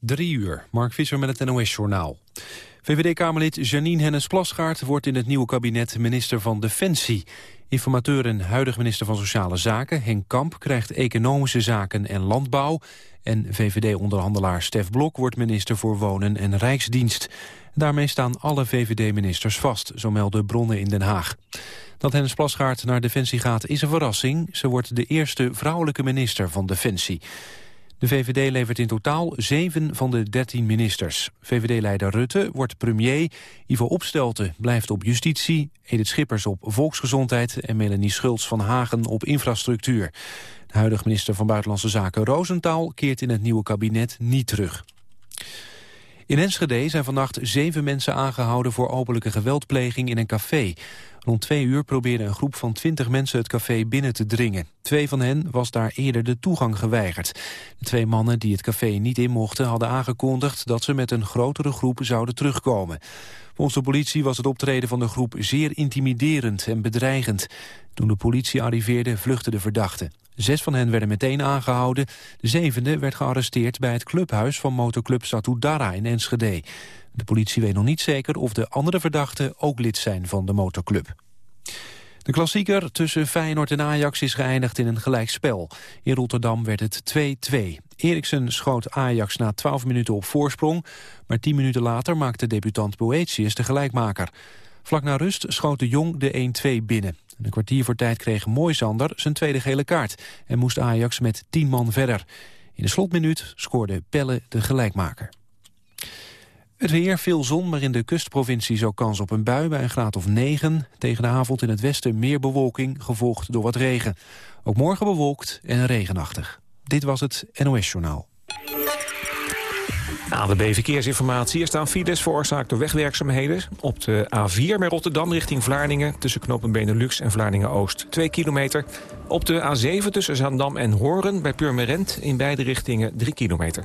Drie uur, Mark Visser met het NOS-journaal. VVD-Kamerlid Janine Hennis-Plasgaard wordt in het nieuwe kabinet minister van Defensie. Informateur en huidig minister van Sociale Zaken, Henk Kamp, krijgt economische zaken en landbouw. En VVD-onderhandelaar Stef Blok wordt minister voor Wonen en Rijksdienst. Daarmee staan alle VVD-ministers vast, zo melden bronnen in Den Haag. Dat Hennis Plasgaard naar Defensie gaat is een verrassing. Ze wordt de eerste vrouwelijke minister van Defensie. De VVD levert in totaal zeven van de dertien ministers. VVD-leider Rutte wordt premier, Ivo Opstelten blijft op justitie... Edith Schippers op volksgezondheid en Melanie Schultz van Hagen op infrastructuur. De huidige minister van Buitenlandse Zaken Roosentaal keert in het nieuwe kabinet niet terug. In Enschede zijn vannacht zeven mensen aangehouden voor openlijke geweldpleging in een café. Rond twee uur probeerde een groep van twintig mensen het café binnen te dringen. Twee van hen was daar eerder de toegang geweigerd. De twee mannen die het café niet in mochten hadden aangekondigd dat ze met een grotere groep zouden terugkomen. Volgens de politie was het optreden van de groep zeer intimiderend en bedreigend. Toen de politie arriveerde vluchtten de verdachten. Zes van hen werden meteen aangehouden. De zevende werd gearresteerd bij het clubhuis van motorclub Satudara in Enschede. De politie weet nog niet zeker of de andere verdachten ook lid zijn van de motorclub. De klassieker tussen Feyenoord en Ajax is geëindigd in een gelijkspel. In Rotterdam werd het 2-2. Eriksen schoot Ajax na 12 minuten op voorsprong... maar 10 minuten later maakte debutant Boetius de gelijkmaker. Vlak na rust schoot de Jong de 1-2 binnen. Een kwartier voor tijd kreeg Moisander zijn tweede gele kaart... en moest Ajax met 10 man verder. In de slotminuut scoorde Pelle de gelijkmaker. Het weer, veel zon, maar in de kustprovincie ook kans op een bui bij een graad of 9. Tegen de avond in het westen meer bewolking, gevolgd door wat regen. Ook morgen bewolkt en regenachtig. Dit was het NOS Journaal. Aan de B-verkeersinformatie. Er staan files veroorzaakt door wegwerkzaamheden. Op de A4 bij Rotterdam richting Vlaardingen... tussen knopen Benelux en Vlaardingen-Oost 2 kilometer. Op de A7 tussen Zaandam en Horen bij Purmerend... in beide richtingen 3 kilometer.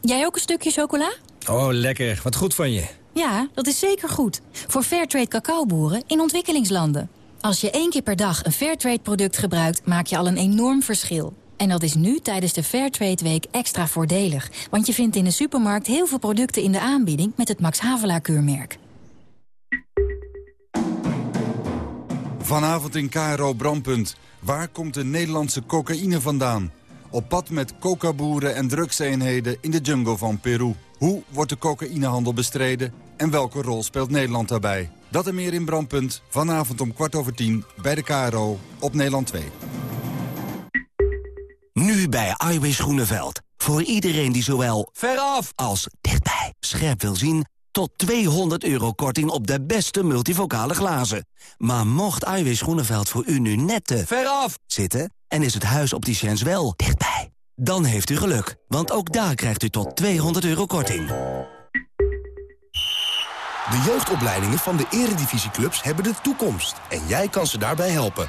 Jij ook een stukje chocola? Oh, lekker. Wat goed van je. Ja, dat is zeker goed. Voor Fairtrade cacaoboeren in ontwikkelingslanden. Als je één keer per dag een Fairtrade-product gebruikt... maak je al een enorm verschil. En dat is nu tijdens de Fairtrade Week extra voordelig. Want je vindt in de supermarkt heel veel producten in de aanbieding... met het Max Havelaar-keurmerk. Vanavond in KRO Brandpunt. Waar komt de Nederlandse cocaïne vandaan? Op pad met cocaboeren en drugseenheden in de jungle van Peru. Hoe wordt de cocaïnehandel bestreden en welke rol speelt Nederland daarbij? Dat en meer in Brandpunt, vanavond om kwart over tien bij de KRO op Nederland 2. Nu bij Iwis Groeneveld. Voor iedereen die zowel veraf als dichtbij scherp wil zien... tot 200 euro korting op de beste multivocale glazen. Maar mocht Iwis Groeneveld voor u nu net te veraf zitten... en is het huis opticiens wel dichtbij... dan heeft u geluk, want ook daar krijgt u tot 200 euro korting. De jeugdopleidingen van de eredivisieclubs hebben de toekomst. En jij kan ze daarbij helpen.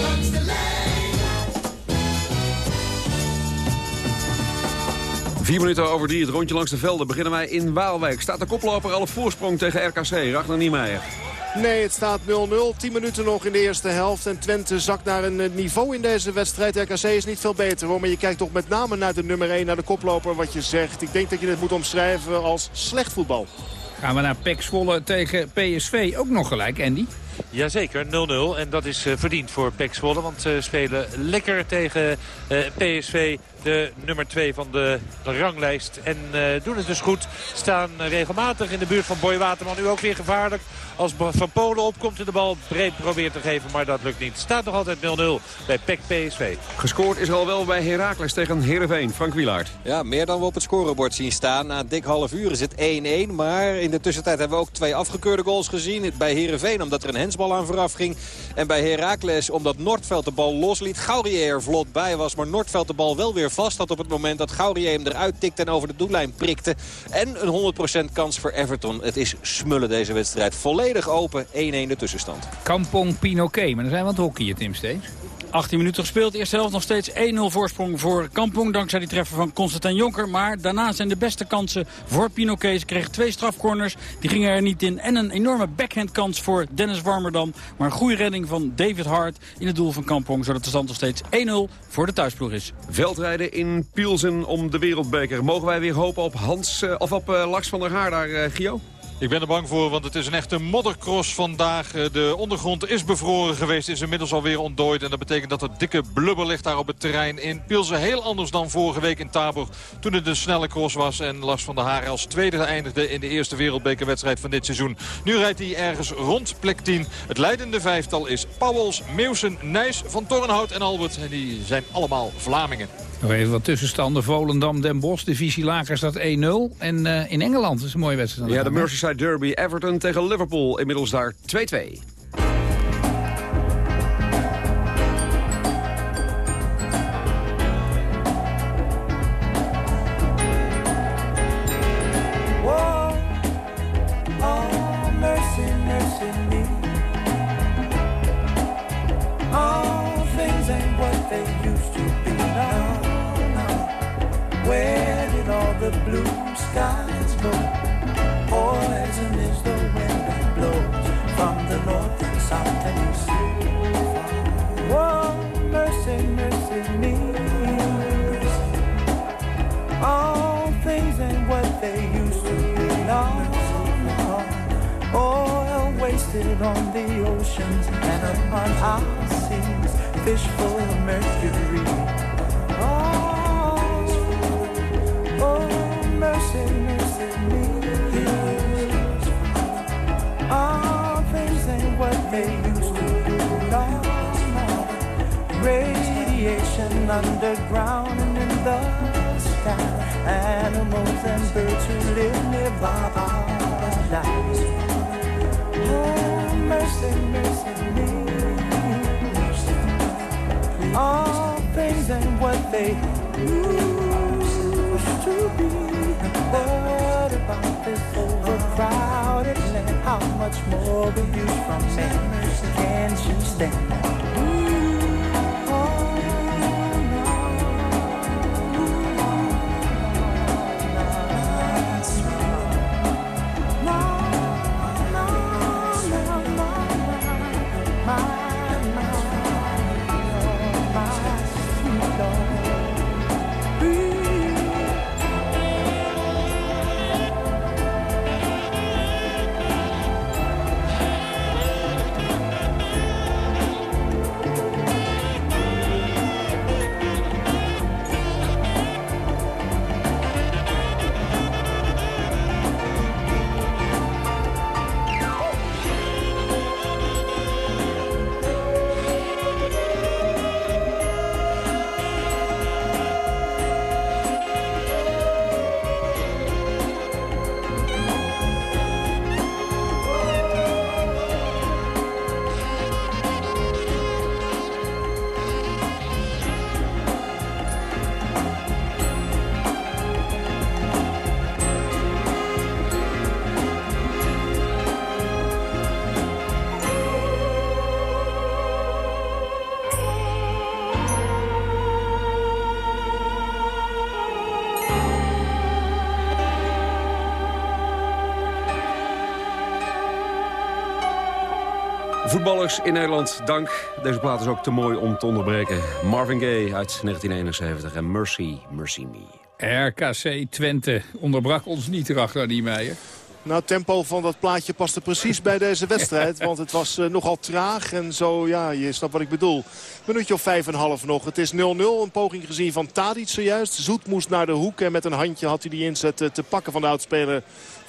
Vier minuten over drie, het rondje langs de velden. Beginnen wij in Waalwijk. Staat de koploper al op voorsprong tegen RKC. Ragnar Niemeyer. Nee, het staat 0-0. 10 minuten nog in de eerste helft. En Twente zakt naar een eh, niveau in deze wedstrijd. RKC is niet veel beter hoor. Maar je kijkt toch met name naar de nummer 1, naar de koploper wat je zegt. Ik denk dat je dit moet omschrijven als slecht voetbal. Gaan we naar PEC Zwolle tegen PSV. Ook nog gelijk, Andy? Jazeker, 0-0. En dat is uh, verdiend voor Pek Zwolle. Want ze spelen lekker tegen uh, PSV de nummer 2 van de ranglijst. En uh, doen het dus goed. Staan regelmatig in de buurt van Boy Waterman. Nu ook weer gevaarlijk. Als Van Polen opkomt en de bal breed probeert te geven. Maar dat lukt niet. Staat nog altijd 0-0 bij PEC PSV. Gescoord is al wel bij Heracles tegen Heerenveen. Frank Wielaert. Ja, meer dan we op het scorebord zien staan. Na een dik half uur is het 1-1. Maar in de tussentijd hebben we ook twee afgekeurde goals gezien. Bij Heerenveen omdat er een hensbal aan vooraf ging. En bij Heracles omdat Noordveld de bal losliet. Gaurier er vlot bij was. Maar Noordveld de bal wel weer vast had op het moment dat Gaurier hem eruit tikte en over de doellijn prikte. En een 100% kans voor Everton. Het is smullen deze wedstrijd. Volledig open 1-1 de tussenstand. Kampong Pinoquet, maar dan zijn we aan het Tim Steens. 18 minuten gespeeld. Eerste helft nog steeds 1-0 voorsprong voor Kampong. Dankzij die treffer van Constantijn Jonker. Maar daarna zijn de beste kansen voor Pinoquet. Ze kregen twee strafcorners. Die gingen er niet in. En een enorme backhandkans voor Dennis Warmerdam. Maar een goede redding van David Hart in het doel van Kampong. Zodat de stand nog steeds 1-0 voor de thuisploeg is. Veldrijden in Pielsen om de wereldbeker. Mogen wij weer hopen op, Hans, uh, of op uh, Lars van der Haar daar, uh, Gio? Ik ben er bang voor, want het is een echte moddercross vandaag. Eh, de ondergrond is bevroren geweest, is inmiddels alweer ontdooid. En dat betekent dat er dikke blubber ligt daar op het terrein in Pilsen. Heel anders dan vorige week in Taburg, toen het een snelle cross was. En Lars van der Haar als tweede eindigde in de eerste wereldbekerwedstrijd van dit seizoen. Nu rijdt hij ergens rond plek 10. Het leidende vijftal is Pauwels, Meeuwsen, Nijs, Van Tornhout en Albert. En die zijn allemaal Vlamingen. Nog even wat tussenstanden. Volendam, Den Bosch, divisie lager staat 1-0. En uh, in Engeland is een mooie wedstrijd. Ja, de Merseyside Derby. Everton tegen Liverpool. Inmiddels daar 2-2. Underground and in the sky. Animals and birds who live nearby are alive. Oh, mercy, mercy me. All things ain't what they used to be. What about this overcrowded land? How much more you from me? Can't you stand? Voetballers in Nederland, dank. Deze plaat is ook te mooi om te onderbreken. Marvin Gaye uit 1971 en Mercy, Mercy Me. RKC Twente onderbrak ons niet, Ragnar Niemeyer. Nou, het tempo van dat plaatje paste precies bij deze wedstrijd. Want het was uh, nogal traag en zo, ja, je snapt wat ik bedoel. Minuutje of vijf en half nog. Het is 0-0. Een poging gezien van Tadic zojuist. Zoet moest naar de hoek en met een handje had hij die inzet uh, te pakken van de oudspeler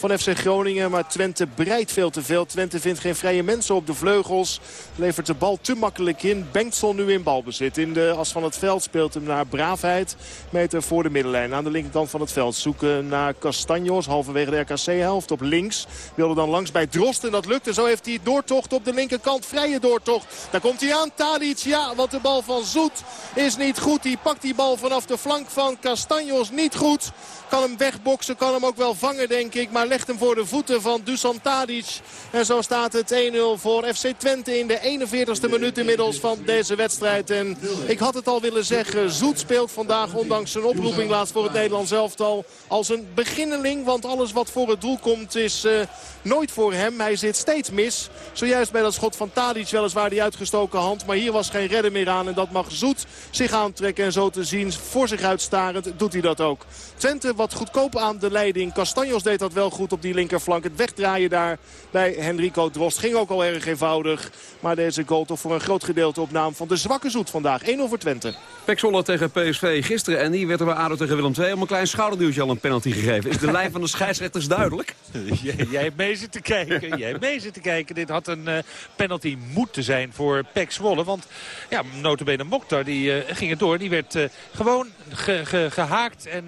van FC Groningen. Maar Twente breidt veel te veel. Twente vindt geen vrije mensen op de vleugels. Levert de bal te makkelijk in. Bengtsel nu in balbezit. In de as van het veld speelt hem naar Braafheid. Meter voor de middenlijn. Aan de linkerkant van het veld zoeken naar Castanjos. Halverwege de RKC-helft op links. Wilde dan langs bij Drost en dat lukt. En zo heeft hij doortocht op de linkerkant. Vrije doortocht. Daar komt hij aan. Tadic, ja, want de bal van Zoet is niet goed. Die pakt die bal vanaf de flank van Castanjos niet goed. Kan hem wegboksen, kan hem ook wel vangen denk ik. Maar legt hem voor de voeten van Dusan Tadic. En zo staat het 1-0 voor FC Twente in de 41ste minuut inmiddels van deze wedstrijd. En ik had het al willen zeggen, Zoet speelt vandaag ondanks zijn oproeping laatst voor het Nederlands elftal als een beginneling. Want alles wat voor het doel komt is uh, nooit voor hem. Hij zit steeds mis. Zojuist bij dat schot van Tadic weliswaar die uitgestoken hand. Maar hier was geen redder meer aan. En dat mag Zoet zich aantrekken. En zo te zien voor zich uitstarend doet hij dat ook. Twente wat goedkoop aan de leiding. Castanjos deed dat wel goed op die linkerflank. Het wegdraaien daar bij Henrico Drost ging ook al erg eenvoudig. Maar deze goal toch voor een groot gedeelte op naam van de zwakke Zoet vandaag. 1-0 voor Twente. Pek Zwolle tegen PSV gisteren. En die werd er bij ADO tegen Willem II om een klein schouderduwtje al een penalty gegeven. Is de lijn van de scheidsrechters duidelijk? jij, jij hebt mee zitten kijken. Jij hebt mee zitten kijken. Dit had een uh, penalty moeten zijn voor Pek Zwolle. Want ja, notabene Mokhtar die uh, ging het door. Die werd uh, gewoon ge, ge, gehaakt en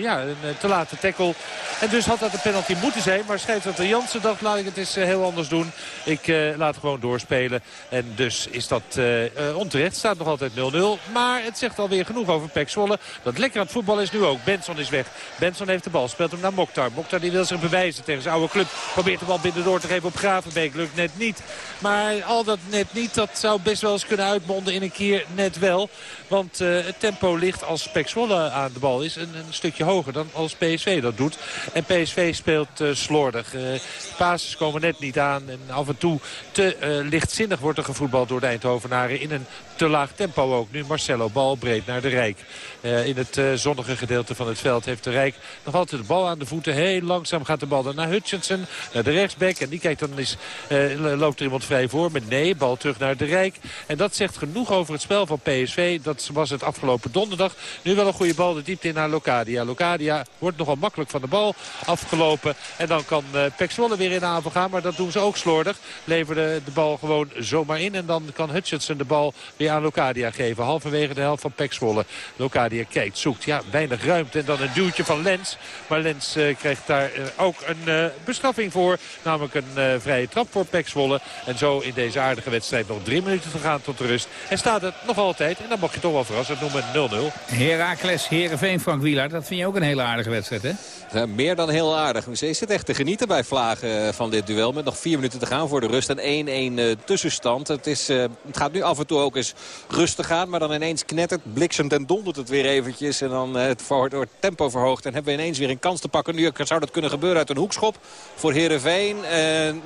ja, een te late tackle. En dus had dat een penalty moeten zijn. Maar scheidsrechter Jansen dacht laat ik het eens heel anders doen. Ik laat gewoon doorspelen. En dus is dat onterecht. Staat nog altijd 0-0. Maar het zegt alweer genoeg over Pek Zwolle. Dat lekker aan het voetbal is nu ook. Benson is weg. Benson heeft de bal. Speelt hem naar Mokhtar. Mokhtar die wil zich bewijzen tegen zijn oude club. Probeert de bal binnen door te geven op Gravenbeek. Lukt net niet. Maar al dat net niet, dat zou best wel eens kunnen uitmonden in een keer net wel. Want uh, het tempo ligt als Pek Zwolle aan de bal is een, een, stukje hoger dan als PSV dat doet. En PSV speelt uh, slordig. Uh, passes komen net niet aan. En af en toe te lichtzinnig wordt er gevoetbald door de Eindhovenaren in een te laag tempo ook. Nu Marcelo, bal breed naar de Rijk. In het zonnige gedeelte van het veld heeft de Rijk nog altijd de bal aan de voeten. Heel langzaam gaat de bal dan naar Hutchinson, naar de rechtsback. En die kijkt dan uh, loopt er iemand vrij voor. Maar nee, bal terug naar de Rijk. En dat zegt genoeg over het spel van PSV. Dat was het afgelopen donderdag. Nu wel een goede bal de diepte in naar Locadia. Locadia wordt nogal makkelijk van de bal afgelopen. En dan kan uh, Pek Zwolle weer in aanval gaan. Maar dat doen ze ook slordig. Leverde de bal gewoon zomaar in. En dan kan Hutchinson de bal weer aan Locadia geven. Halverwege de helft van Pek Zwolle. Locadia kijkt, zoekt. Ja, weinig ruimte. En dan een duwtje van Lens. Maar Lens uh, krijgt daar uh, ook een uh, bestraffing voor. Namelijk een vrije trap voor Pek Zwolle. En zo in deze aardige wedstrijd nog drie minuten te gaan tot de rust. En staat het nog altijd. En dan mag je toch wel verrassen. noemen 0-0. Herakles, Herenveen, Frank Wieland. Dat vind je ook een hele aardige wedstrijd, hè? Meer dan heel aardig. Ze zit echt te genieten bij Vlagen van dit duel. Met nog vier minuten te gaan voor de rust. En 1-1 uh, tussenstand. Het, is, uh, het gaat nu af en toe ook eens rustig gaan. Maar dan ineens knettert, bliksemt en dondert het weer eventjes. En dan het tempo verhoogd. En hebben we ineens weer een kans te pakken. Nu zou dat kunnen gebeuren uit een hoekschop voor Heerenveen.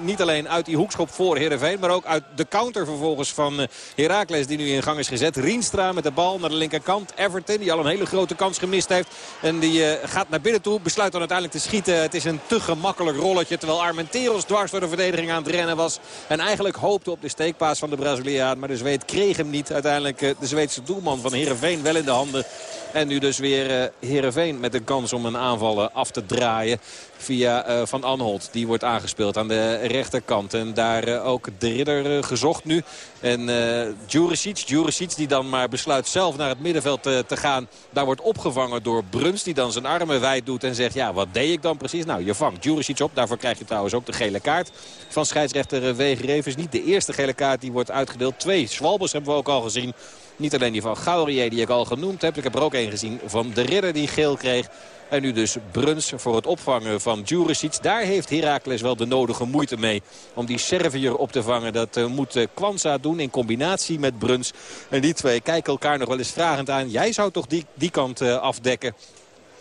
niet alleen uit die hoekschop voor Heerenveen. Maar ook uit de counter vervolgens van Heracles die nu in gang is gezet. Rienstra met de bal naar de linkerkant. Everton die al een hele grote kans gemist heeft. En die gaat naar binnen toe. Besluit dan uiteindelijk te schieten. Het is een te gemakkelijk rolletje. Terwijl Armenteros dwars door de verdediging aan het rennen was. En eigenlijk hoopte op de steekpaas van de Braziliaan. Maar de Zweed kreeg hem niet. Uiteindelijk de Zweedse doelman van Heerenveen wel in de handen. En nu dus weer Heerenveen met de kans om een aanval af te draaien via uh, Van Anholt. Die wordt aangespeeld aan de rechterkant. En daar ook de ridder gezocht nu. En uh, Djuricic die dan maar besluit zelf naar het middenveld te gaan. Daar wordt opgevangen door Bruns die dan zijn armen wijd doet en zegt... ja, wat deed ik dan precies? Nou, je vangt Djuricic op. Daarvoor krijg je trouwens ook de gele kaart van scheidsrechter Wegerevens. Niet de eerste gele kaart die wordt uitgedeeld. Twee Swalbers hebben we ook al gezien. Niet alleen die van Gaurier die ik al genoemd heb. Ik heb er ook één gezien van de ridder die geel kreeg. En nu dus Bruns voor het opvangen van Djuricic. Daar heeft Heracles wel de nodige moeite mee om die Servier op te vangen. Dat uh, moet uh, Kwanza doen in combinatie met Bruns. En die twee kijken elkaar nog wel eens vragend aan. Jij zou toch die, die kant afdekken?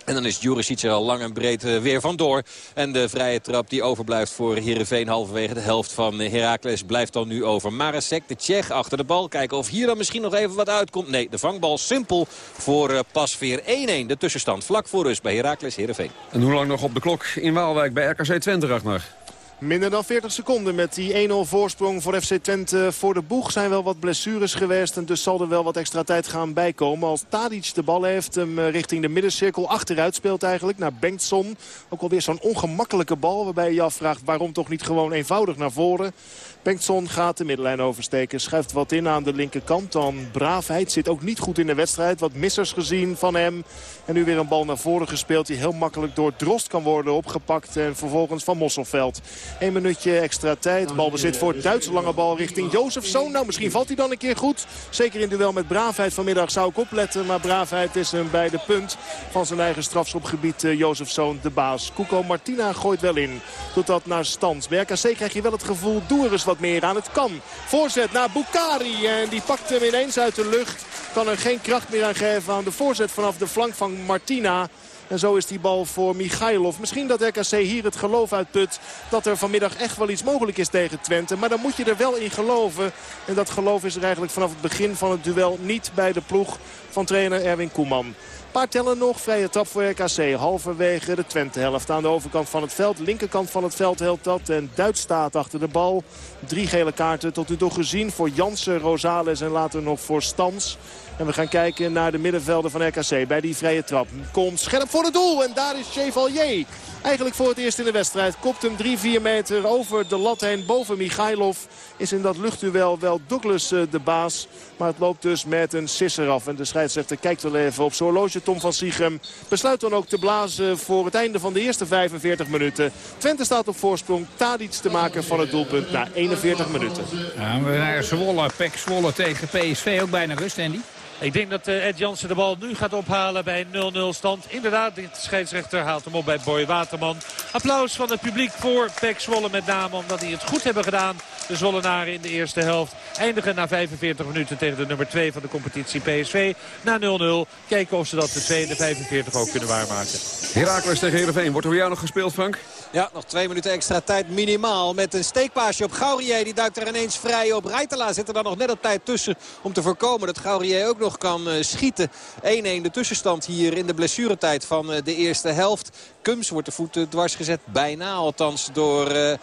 En dan is Juricic er al lang en breed eh, weer vandoor. En de vrije trap die overblijft voor Heerenveen halverwege de helft van eh, Heracles blijft dan nu over. Marasek, de Tsjech, achter de bal. Kijken of hier dan misschien nog even wat uitkomt. Nee, de vangbal simpel voor uh, Pasveer 1-1. De tussenstand vlak voor rust bij Heracles Heerenveen. En hoe lang nog op de klok in Waalwijk bij RKC Twente, Ragnar? Minder dan 40 seconden met die 1-0 voorsprong voor FC Twente voor de boeg. Zijn wel wat blessures geweest en dus zal er wel wat extra tijd gaan bijkomen. Als Tadic de bal heeft, hem eh, richting de middencirkel achteruit speelt eigenlijk naar Bengtson. Ook alweer zo'n ongemakkelijke bal waarbij je afvraagt waarom toch niet gewoon eenvoudig naar voren. Bengtson gaat de middenlijn oversteken. Schuift wat in aan de linkerkant. Dan Braafheid zit ook niet goed in de wedstrijd. Wat missers gezien van hem. En nu weer een bal naar voren gespeeld. Die heel makkelijk door Drost kan worden opgepakt. En vervolgens van Mosselveld. Een minuutje extra tijd. Balbezit voor Duitse lange bal richting Jozefzoon. Nou, misschien valt hij dan een keer goed. Zeker in duel met Braafheid vanmiddag zou ik opletten. Maar Braafheid is hem bij de punt van zijn eigen strafschopgebied. Uh, Jozefzoon de baas. Kuko Martina gooit wel in. Doet dat naar Stans. Bij RKC krijg je wel het gevoel, doe er eens wat meer aan. Het kan. Voorzet naar Bukari. En die pakt hem ineens uit de lucht. Kan er geen kracht meer aan geven de voorzet vanaf de flank van Martina. En zo is die bal voor Michailov. Misschien dat RKC hier het geloof uitput dat er vanmiddag echt wel iets mogelijk is tegen Twente. Maar dan moet je er wel in geloven. En dat geloof is er eigenlijk vanaf het begin van het duel niet bij de ploeg van trainer Erwin Koeman paar tellen nog. Vrije trap voor RKC. Halverwege de Twente-helft aan de overkant van het veld. Linkerkant van het veld helpt dat. En Duits staat achter de bal. Drie gele kaarten tot nu toe gezien voor Jansen, Rosales en later nog voor Stans. En we gaan kijken naar de middenvelden van RKC bij die vrije trap. Komt scherp voor het doel en daar is Chevalier. Eigenlijk voor het eerst in de wedstrijd. Kopt hem 3-4 meter over de lat heen boven Michailov. Is in dat luchtduel wel Douglas eh, de baas. Maar het loopt dus met een sisser af. En de scheidsrechter kijkt wel even op zijn horloge. Tom van Siegem besluit dan ook te blazen voor het einde van de eerste 45 minuten. Twente staat op voorsprong. Tadic te maken van het doelpunt na 41 minuten. Ja, we naar Zwolle. Pek Zwolle tegen PSV. Ook bijna rust, Andy. Ik denk dat eh, Ed Jansen de bal nu gaat ophalen bij 0-0 stand. Inderdaad, de scheidsrechter haalt hem op bij Boy Waterman. Applaus van het publiek voor Pek Zwolle met name omdat die het goed hebben gedaan. De Zwollenaren in de eerste helft eindigen na 45 minuten tegen de nummer 2 van de competitie PSV. Na 0-0 kijken of ze dat de 2 en de 45 ook kunnen waarmaken. Herakles tegen Heerenveen. Wordt er voor jou nog gespeeld, Frank? Ja, nog twee minuten extra tijd minimaal. Met een steekpaasje op Gaurier. Die duikt er ineens vrij op. Rijtela zit er dan nog net op tijd tussen om te voorkomen dat Gaurier ook nog kan uh, schieten. 1-1 de tussenstand hier in de blessuretijd van uh, de eerste helft. Kums wordt de voeten dwars gezet. Bijna althans door uh.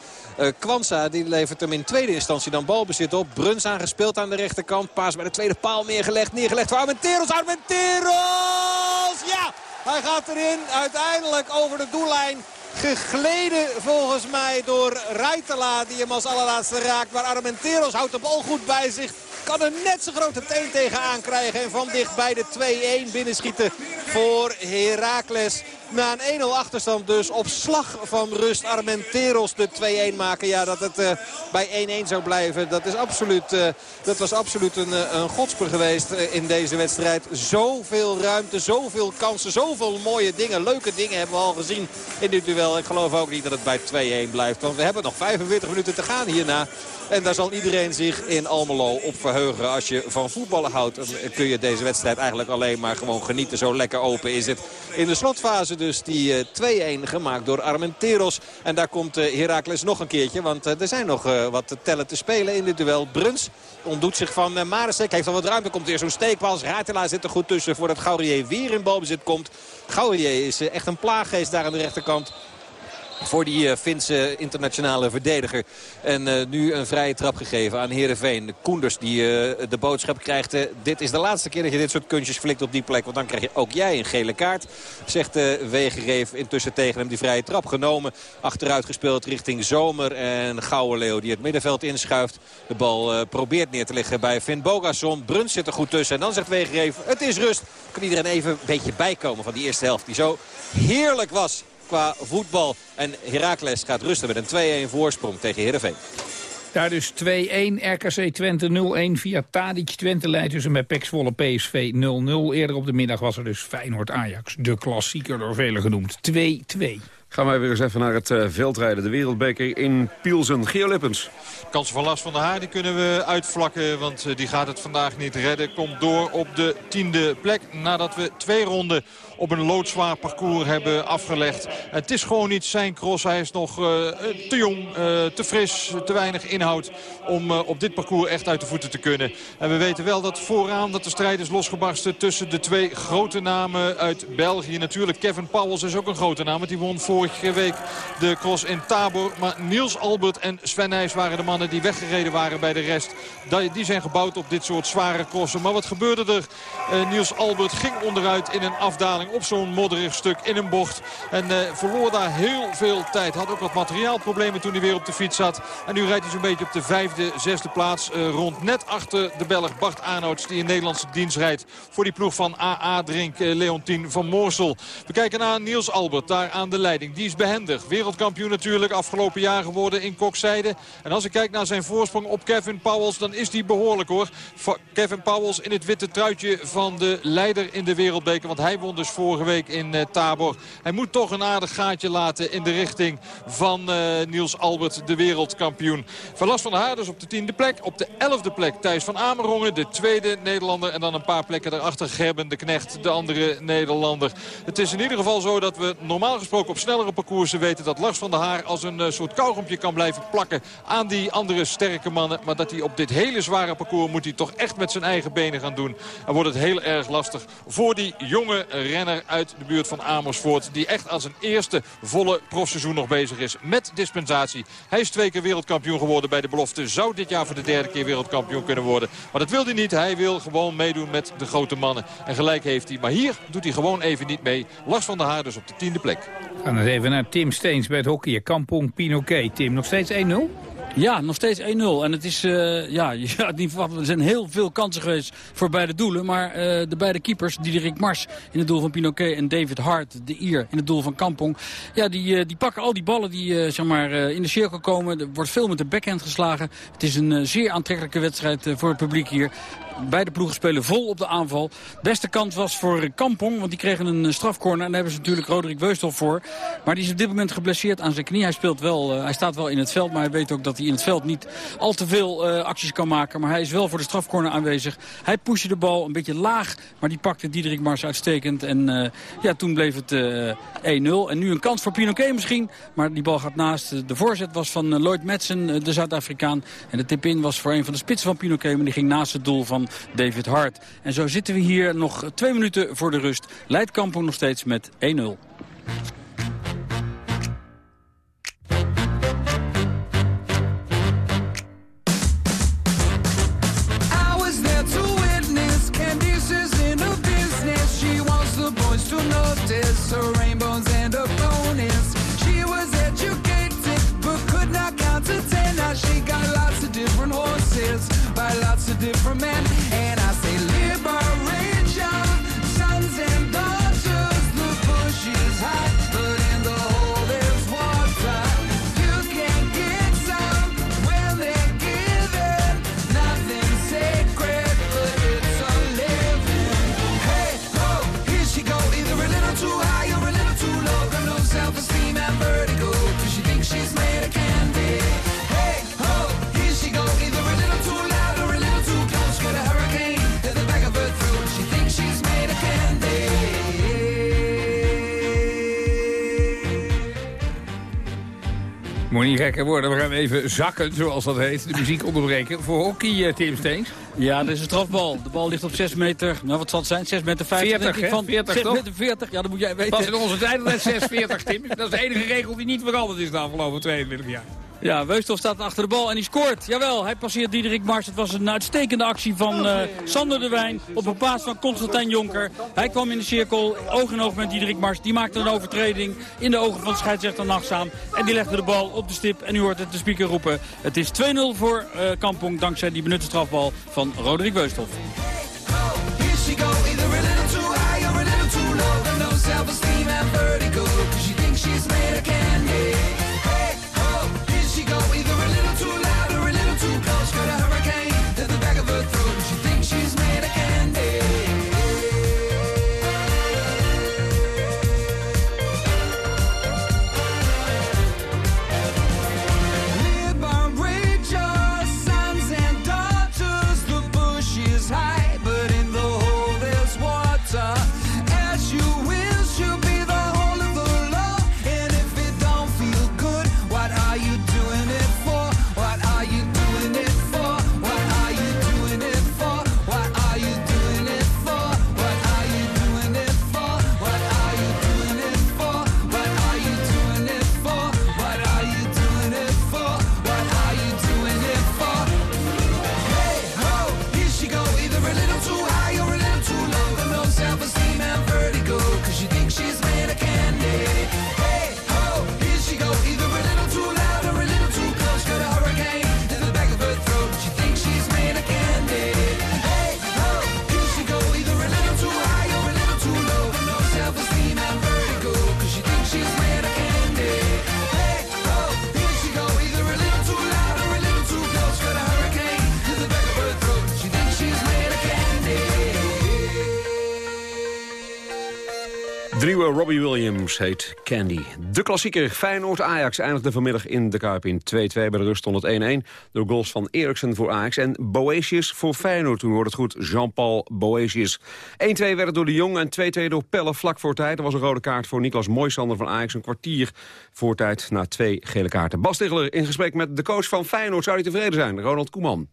Die levert hem in tweede instantie dan balbezit op. Bruns aangespeeld aan de rechterkant. Paas bij de tweede paal neergelegd. Neergelegd voor Armenteros. Armenteros! Ja! Hij gaat erin. Uiteindelijk over de doellijn. Gegleden volgens mij door Rijtela die hem als allerlaatste raakt. Maar Armenteros houdt de bal goed bij zich. Kan er net zijn grote teen tegenaan krijgen. En van dichtbij de 2-1 binnenschieten voor Heracles. Na een 1-0 achterstand dus op slag van rust Armenteros de 2-1 maken. Ja, dat het uh, bij 1-1 zou blijven. Dat, is absoluut, uh, dat was absoluut een, uh, een godsper geweest in deze wedstrijd. Zoveel ruimte, zoveel kansen, zoveel mooie dingen. Leuke dingen hebben we al gezien in dit duel. Ik geloof ook niet dat het bij 2-1 blijft. Want we hebben nog 45 minuten te gaan hierna. En daar zal iedereen zich in Almelo op verheugen. Als je van voetballen houdt, kun je deze wedstrijd eigenlijk alleen maar gewoon genieten. Zo lekker open is het. In de slotfase dus die 2-1 gemaakt door Armenteros. En daar komt Heracles nog een keertje. Want er zijn nog wat te tellen te spelen in dit duel. Bruns ontdoet zich van Maresek. Heeft al wat ruimte. Komt weer zo'n steekpas. Ratela zit er goed tussen voordat Gaurier weer in balbezit komt. Gaurier is echt een plaaggeest daar aan de rechterkant voor die uh, Finse internationale verdediger. En uh, nu een vrije trap gegeven aan Heerenveen. Koenders die uh, de boodschap krijgt. dit is de laatste keer dat je dit soort kunstjes flikt op die plek. Want dan krijg je ook jij een gele kaart. Zegt de Wegenreef intussen tegen hem die vrije trap genomen. Achteruit gespeeld richting Zomer en Leeuw die het middenveld inschuift. De bal probeert neer te liggen bij Finn Bogason. Bruns zit er goed tussen. En dan zegt Wegenreef het is rust. Kan iedereen even een beetje bijkomen van die eerste helft. Die zo heerlijk was qua voetbal. En Heracles gaat rusten met een 2-1 voorsprong tegen Heerenveen. Daar dus 2-1, RKC Twente 0-1 via Tadic. Twente leidt dus met Pek Zwolle PSV 0-0. Eerder op de middag was er dus Feyenoord-Ajax. De klassieker door velen genoemd. 2-2. Gaan wij weer eens even naar het uh, veldrijden. De wereldbeker in Pielsen. Geo Lippens. Kansen van Lars van der Haar die kunnen we uitvlakken. Want uh, die gaat het vandaag niet redden. Komt door op de tiende plek. Nadat we twee ronden op een loodzwaar parcours hebben afgelegd. Het is gewoon niet zijn cross. Hij is nog te jong, te fris, te weinig inhoud om op dit parcours echt uit de voeten te kunnen. En we weten wel dat vooraan dat de strijd is losgebarsten tussen de twee grote namen uit België. Natuurlijk Kevin Powels is ook een grote naam. Want die won vorige week de cross in Tabor. Maar Niels Albert en Sven Nijs waren de mannen die weggereden waren bij de rest. Die zijn gebouwd op dit soort zware crossen. Maar wat gebeurde er? Niels Albert ging onderuit in een afdaling op zo'n modderig stuk in een bocht. En uh, verloor daar heel veel tijd. Had ook wat materiaalproblemen toen hij weer op de fiets zat. En nu rijdt hij zo'n beetje op de vijfde, zesde plaats uh, rond. Net achter de Belg Bart Arnouds die in Nederlandse dienst rijdt. Voor die ploeg van AA Drink Leontien van Moorsel. We kijken naar Niels Albert daar aan de leiding. Die is behendig. Wereldkampioen natuurlijk afgelopen jaar geworden in Kokzijde. En als ik kijk naar zijn voorsprong op Kevin Powels, dan is die behoorlijk hoor. Kevin Powels in het witte truitje van de leider in de wereldbeker. Want hij won dus vorige week in uh, Tabor. Hij moet toch een aardig gaatje laten in de richting van uh, Niels Albert, de wereldkampioen. Van Lars van der Haar dus op de tiende plek. Op de elfde plek Thijs van Amerongen, de tweede Nederlander. En dan een paar plekken daarachter Gerben de Knecht, de andere Nederlander. Het is in ieder geval zo dat we normaal gesproken op snellere parcoursen weten... dat Lars van der Haar als een uh, soort kauwgompje kan blijven plakken aan die andere sterke mannen. Maar dat hij op dit hele zware parcours moet hij toch echt met zijn eigen benen gaan doen. En wordt het heel erg lastig voor die jonge renner uit de buurt van Amersfoort. Die echt als een eerste volle profseizoen nog bezig is met dispensatie. Hij is twee keer wereldkampioen geworden bij de belofte. Zou dit jaar voor de derde keer wereldkampioen kunnen worden. Maar dat wil hij niet. Hij wil gewoon meedoen met de grote mannen. En gelijk heeft hij. Maar hier doet hij gewoon even niet mee. Lars van der Haar dus op de tiende plek. Gaan eens even naar Tim Steens bij het hockey. Kampong Pinoquet. Tim, nog steeds 1-0? Ja, nog steeds 1-0. En het is, uh, ja, je niet. Er zijn heel veel kansen geweest voor beide doelen. Maar uh, de beide keepers, Diederik Mars in het doel van Pinoquet en David Hart, de Ier, in het doel van Kampong. Ja, die, uh, die pakken al die ballen die zeg maar, in de cirkel komen. Er wordt veel met de backhand geslagen. Het is een zeer aantrekkelijke wedstrijd voor het publiek hier. Beide ploegen spelen vol op de aanval. Beste kans was voor Kampong, want die kregen een strafcorner. En daar hebben ze natuurlijk Roderick Weusthof voor. Maar die is op dit moment geblesseerd aan zijn knie. Hij, speelt wel, hij staat wel in het veld, maar hij weet ook dat hij in het veld niet al te veel uh, acties kan maken. Maar hij is wel voor de strafcorner aanwezig. Hij pushte de bal een beetje laag, maar die pakte Diederik Mars uitstekend. En ja, toen bleef het uh, 1-0. En nu een kans voor Pinoquet misschien, maar die bal gaat naast. De voorzet was van Lloyd Madsen, de Zuid-Afrikaan. En de tip-in was voor een van de spitsen van Pinoquet, maar die ging naast het doel van David Hart. En zo zitten we hier nog twee minuten voor de rust. Leidt Kampong nog steeds met 1-0. Gekker worden, we gaan even zakken, zoals dat heet. De muziek onderbreken. Voor hockey, uh, Tim Steens. Ja, dit is een strafbal. De bal ligt op 6 meter, nou wat zal het zijn? 6 meter 50 40, denk ik, hè? van 40 6 toch? meter 40, ja dat moet jij weten. Pas in onze tijd net 640, Tim. Dat is de enige regel die niet veranderd is de afgelopen 22 jaar. Ja, Weusthof staat achter de bal en hij scoort. Jawel, hij passeert Diederik Mars. Het was een uitstekende actie van uh, Sander de Wijn op een paas van Constantijn Jonker. Hij kwam in de cirkel, oog in oog met Diederik Mars. Die maakte een overtreding in de ogen van scheidsrechter Nachtzaam. En die legde de bal op de stip en u hoort het de speaker roepen. Het is 2-0 voor uh, Kampong dankzij die benutte strafbal van Roderick Weusthof. Williams heet Candy. De klassieker Feyenoord-Ajax eindigde vanmiddag in de Kuip in 2-2. Bij de rust stond het 1-1 door goals van Eriksen voor Ajax en Boetius voor Feyenoord. Toen hoort het goed, Jean-Paul Boetius. 1-2 werd het door de Jong en 2-2 door Pelle vlak voor tijd. Er was een rode kaart voor Niklas Moisander van Ajax. Een kwartier voor tijd na twee gele kaarten. Bas in gesprek met de coach van Feyenoord. Zou hij tevreden zijn? Ronald Koeman.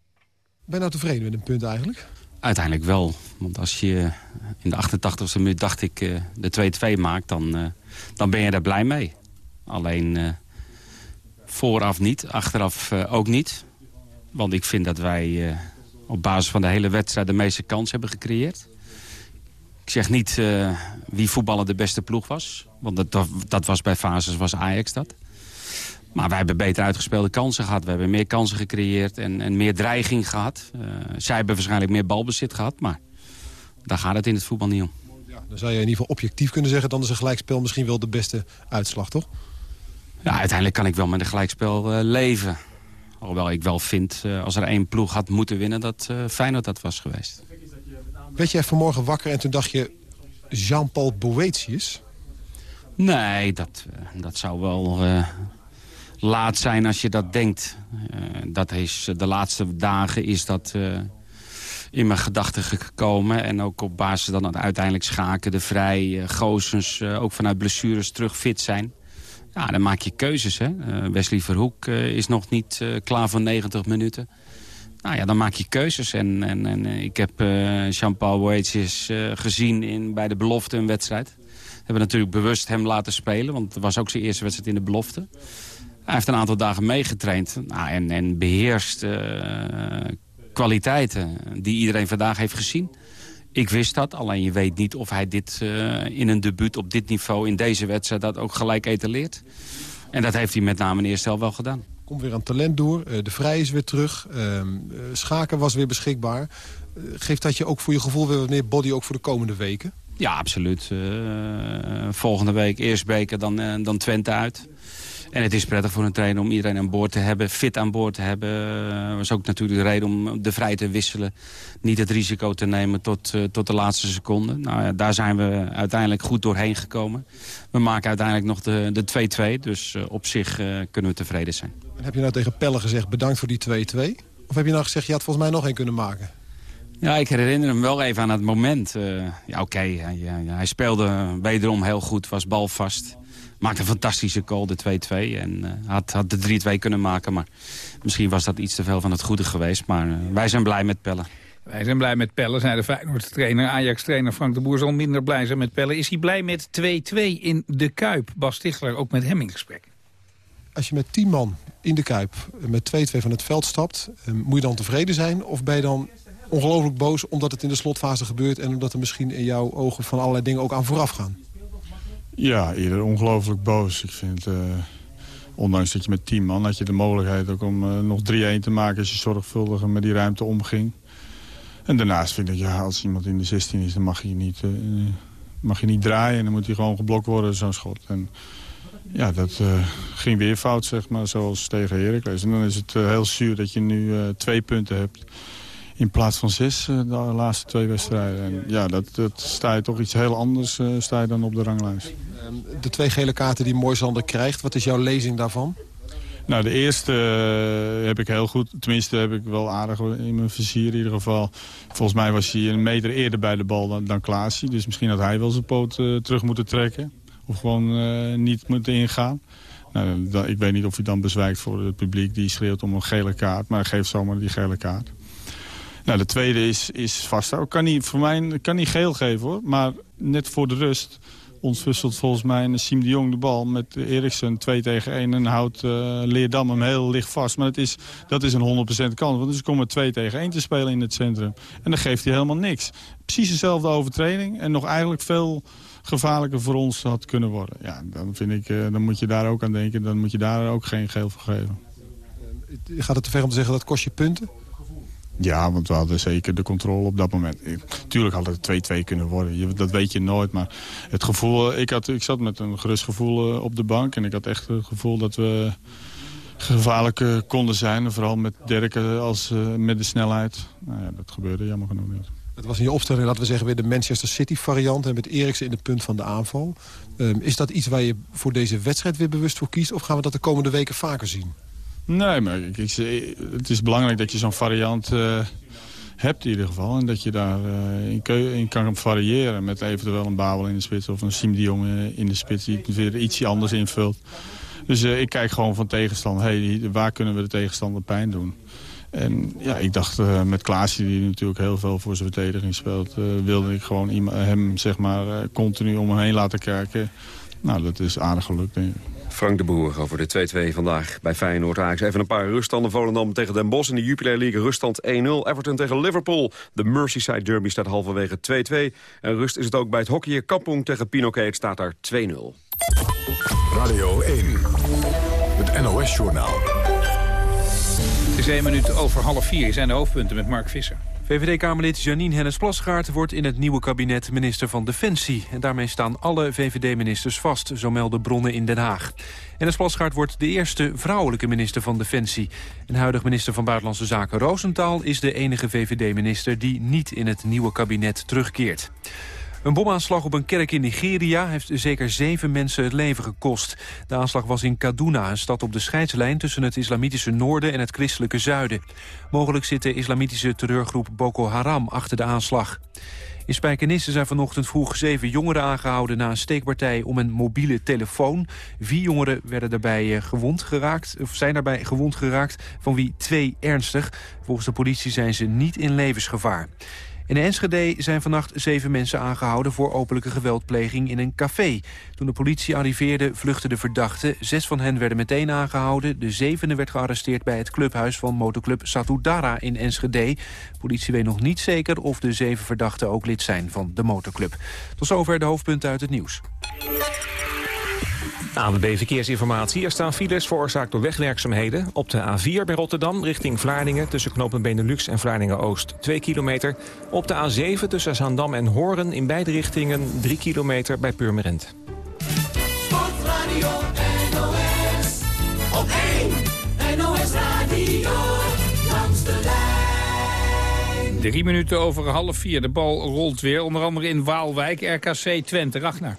Ben je nou tevreden met een punt eigenlijk? Uiteindelijk wel. Want als je in de 88e minuut dacht ik uh, de 2-2 maakt, dan, uh, dan ben je daar blij mee. Alleen uh, vooraf niet, achteraf ook niet. Want ik vind dat wij op basis van de hele wedstrijd de meeste kans hebben gecreëerd. Ik zeg niet wie voetballen de beste ploeg was. Want dat, dat was bij fases was Ajax dat. Maar wij hebben beter uitgespeelde kansen gehad. We hebben meer kansen gecreëerd en, en meer dreiging gehad. Zij hebben waarschijnlijk meer balbezit gehad, maar daar gaat het in het voetbal niet om. Dan zou je in ieder geval objectief kunnen zeggen... dan is een gelijkspel misschien wel de beste uitslag, toch? Ja, uiteindelijk kan ik wel met een gelijkspel uh, leven. Alhoewel ik wel vind, uh, als er één ploeg had moeten winnen... dat uh, Feyenoord dat was geweest. Weet je vanmorgen wakker en toen dacht je... Jean-Paul Boetius? Nee, dat, dat zou wel laat zijn als je dat denkt. Dat is, de laatste dagen is dat in mijn gedachten gekomen. En ook op basis dan uiteindelijk Schaken, de Vrij, uh, Goosens... ook vanuit blessures terug fit zijn. Ja, dan maak je keuzes. Hè? Wesley Verhoek is nog niet klaar voor 90 minuten. Nou ja, dan maak je keuzes. En, en, en ik heb Jean-Paul Boetius gezien in, bij de belofte een wedstrijd. We hebben natuurlijk bewust hem laten spelen. Want het was ook zijn eerste wedstrijd in de belofte. Hij heeft een aantal dagen meegetraind nou, en, en beheerst kwaliteiten die iedereen vandaag heeft gezien. Ik wist dat, alleen je weet niet of hij dit uh, in een debuut op dit niveau... in deze wedstrijd dat ook gelijk etaleert. En dat heeft hij met name in eerste helft wel gedaan. Komt weer aan talent door, de Vrij is weer terug, ehm, Schaken was weer beschikbaar. geeft dat je ook voor je gevoel weer wat meer body ook voor de komende weken? Ja, absoluut. volgende week eerst beker, dan, dan Twente uit. En het is prettig voor een trainer om iedereen aan boord te hebben, fit aan boord te hebben. Dat was ook natuurlijk de reden om de vrij te wisselen. Niet het risico te nemen tot, uh, tot de laatste seconde. Nou ja, daar zijn we uiteindelijk goed doorheen gekomen. We maken uiteindelijk nog de 2-2, dus uh, op zich uh, kunnen we tevreden zijn. En heb je nou tegen Pelle gezegd bedankt voor die 2-2? Of heb je nou gezegd, je had volgens mij nog één kunnen maken? Ja, ik herinner hem wel even aan het moment. Ja, oké, okay, hij, hij, speelde wederom heel goed, was balvast. Maakte een fantastische goal, de 2-2. En uh, had, had de 3-2 kunnen maken. Maar misschien was dat iets te veel van het goede geweest. Maar uh, wij zijn blij met Pelle. Wij zijn blij met Pelle, zei de Feyenoord-trainer. Ajax-trainer Frank de Boer zal minder blij zijn met Pelle. Is hij blij met 2-2 in de Kuip? Bas Stichler ook met hem in gesprek. Als je met 10 man in de Kuip met 2-2 van het veld stapt... Uh, moet je dan tevreden zijn? Of ben je dan ongelooflijk boos omdat het in de slotfase gebeurt... en omdat er misschien in jouw ogen van allerlei dingen ook aan vooraf gaan? Ja, ieder ongelooflijk boos. Ik vind, uh, ondanks dat je met tien man had je de mogelijkheid ook om uh, nog 3-1 te maken... als je zorgvuldig met die ruimte omging. En daarnaast vind ik, ja, als iemand in de 16 is, dan mag je niet, uh, mag je niet draaien. Dan moet hij gewoon geblokt worden, zo'n schot. En ja, dat ging weer fout, zeg maar, zoals tegen Heracles. En dan is het heel zuur dat je nu twee punten hebt in plaats van zes de laatste twee wedstrijden. En ja, dat, dat sta je toch iets heel anders uh, sta je dan op de ranglijst. Ehm, de twee gele kaarten die Moisander krijgt, wat is jouw lezing daarvan? Nou, de eerste uh, heb ik heel goed. Tenminste heb ik wel aardig in mijn vizier in ieder geval. Volgens mij was hij een meter eerder bij de bal dan, dan Klaasie. Dus misschien had hij wel zijn poot uh, terug moeten trekken. Of gewoon niet moeten ingaan. Nou, ik weet niet of hij dan bezwijkt voor het publiek. Die schreeuwt om een gele kaart. Maar hij geeft zomaar die gele kaart. Nou, de tweede is, is vasthouden. Kan niet, voor mij kan niet geel geven hoor. Maar net voor de rust ontwisselt volgens mij Siem de Jong de bal met Eriksen 2 tegen 1. En houdt uh, Leerdam hem heel licht vast. Maar het is, dat is een 100% kans. Want ze komen 2 tegen 1 te spelen in het centrum. En dan geeft hij helemaal niks. Precies dezelfde overtreding. En nog eigenlijk veel gevaarlijker voor ons had kunnen worden. Ja, dan vind ik, uh, dan moet je daar ook aan denken. Dan moet je daar ook geen geel voor geven. Gaat het te ver om te zeggen dat kost je punten? Ja, want we hadden zeker de controle op dat moment. Tuurlijk had het 2-2 kunnen worden. Je, dat weet je nooit. Maar het gevoel, ik, had, ik zat met een gerust gevoel uh, op de bank. En ik had echt het gevoel dat we gevaarlijk konden zijn. Vooral met Derken als uh, met de snelheid. Nou ja, dat gebeurde jammer genoeg niet. Het was in je opstelling, laten we zeggen, weer de Manchester City variant... en met Eriksen in het punt van de aanval. Um, is dat iets waar je voor deze wedstrijd weer bewust voor kiest... of gaan we dat de komende weken vaker zien? Nee, maar ik, ik, het is belangrijk dat je zo'n variant uh, hebt in ieder geval. En dat je daar uh, in, kan variëren met eventueel een Babel in de spits... of een Siem de Jong in de spits die het weer ietsje anders invult. Dus uh, ik kijk gewoon van tegenstander, hey, waar kunnen we de tegenstander pijn doen? En ja, ik dacht met Klaasje, die natuurlijk heel veel voor zijn verdediging speelt... Wilde ik gewoon hem zeg maar, continu om hem heen laten kijken. Nou, dat is aardig gelukt, denk ik. Frank de Boer over de 2-2 vandaag bij Feyenoord Ajax. Even een paar ruststanden. Volendam tegen Den Bosch in de Jupiler League. Ruststand 1-0. Everton tegen Liverpool. De Merseyside Derby staat halverwege 2-2. En rust is het ook bij het hockey. Kampong tegen Pinoquet. Het staat daar 2-0. Radio 1. Het NOS-journaal. Het is één minuut over half vier. zijn de hoofdpunten met Mark Visser. VVD-Kamerlid Janine Hennis-Plasgaard wordt in het nieuwe kabinet minister van Defensie. En daarmee staan alle VVD-ministers vast, zo melden bronnen in Den Haag. Hennis-Plasgaard wordt de eerste vrouwelijke minister van Defensie. En huidig minister van Buitenlandse Zaken Roosentaal is de enige VVD-minister die niet in het nieuwe kabinet terugkeert. Een bomaanslag op een kerk in Nigeria heeft zeker zeven mensen het leven gekost. De aanslag was in Kaduna, een stad op de scheidslijn tussen het islamitische noorden en het christelijke zuiden. Mogelijk zit de islamitische terreurgroep Boko Haram achter de aanslag. In Spijkenisse zijn vanochtend vroeg zeven jongeren aangehouden... na een steekpartij om een mobiele telefoon. Vier jongeren werden daarbij eh, gewond geraakt, of zijn daarbij gewond geraakt... van wie twee ernstig. Volgens de politie zijn ze niet in levensgevaar. In Enschede zijn vannacht zeven mensen aangehouden... voor openlijke geweldpleging in een café. Toen de politie arriveerde, vluchtten de verdachten. Zes van hen werden meteen aangehouden. De zevende werd gearresteerd bij het clubhuis van motoclub Satudara in Enschede. politie weet nog niet zeker of de zeven verdachten ook lid zijn van de motorclub. Tot zover de hoofdpunten uit het nieuws. ANWB Verkeersinformatie. Er staan files veroorzaakt door wegwerkzaamheden. Op de A4 bij Rotterdam richting Vlaardingen... tussen knopen Benelux en Vlaardingen-Oost 2 kilometer. Op de A7 tussen Zaandam en Horen in beide richtingen 3 kilometer bij Purmerend. Sportradio NOS. Op 1 NOS Radio. Langs de lijn. Drie minuten over half vier. De bal rolt weer. Onder andere in Waalwijk, RKC Twente. Ragnar.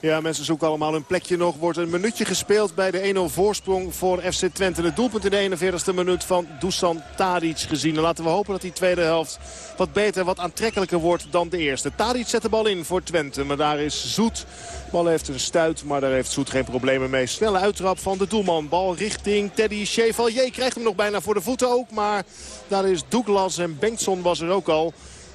Ja, mensen zoeken allemaal hun plekje nog. Wordt een minuutje gespeeld bij de 1-0 voorsprong voor FC Twente. Het doelpunt in de 41ste minuut van Dusan Tadic gezien. En laten we hopen dat die tweede helft wat beter, wat aantrekkelijker wordt dan de eerste. Tadic zet de bal in voor Twente, maar daar is Zoet. De bal heeft een stuit, maar daar heeft Zoet geen problemen mee. Snelle uittrap van de doelman. Bal richting Teddy Chevalier. Krijgt hem nog bijna voor de voeten ook, maar daar is Douglas en Bengtson was er ook al.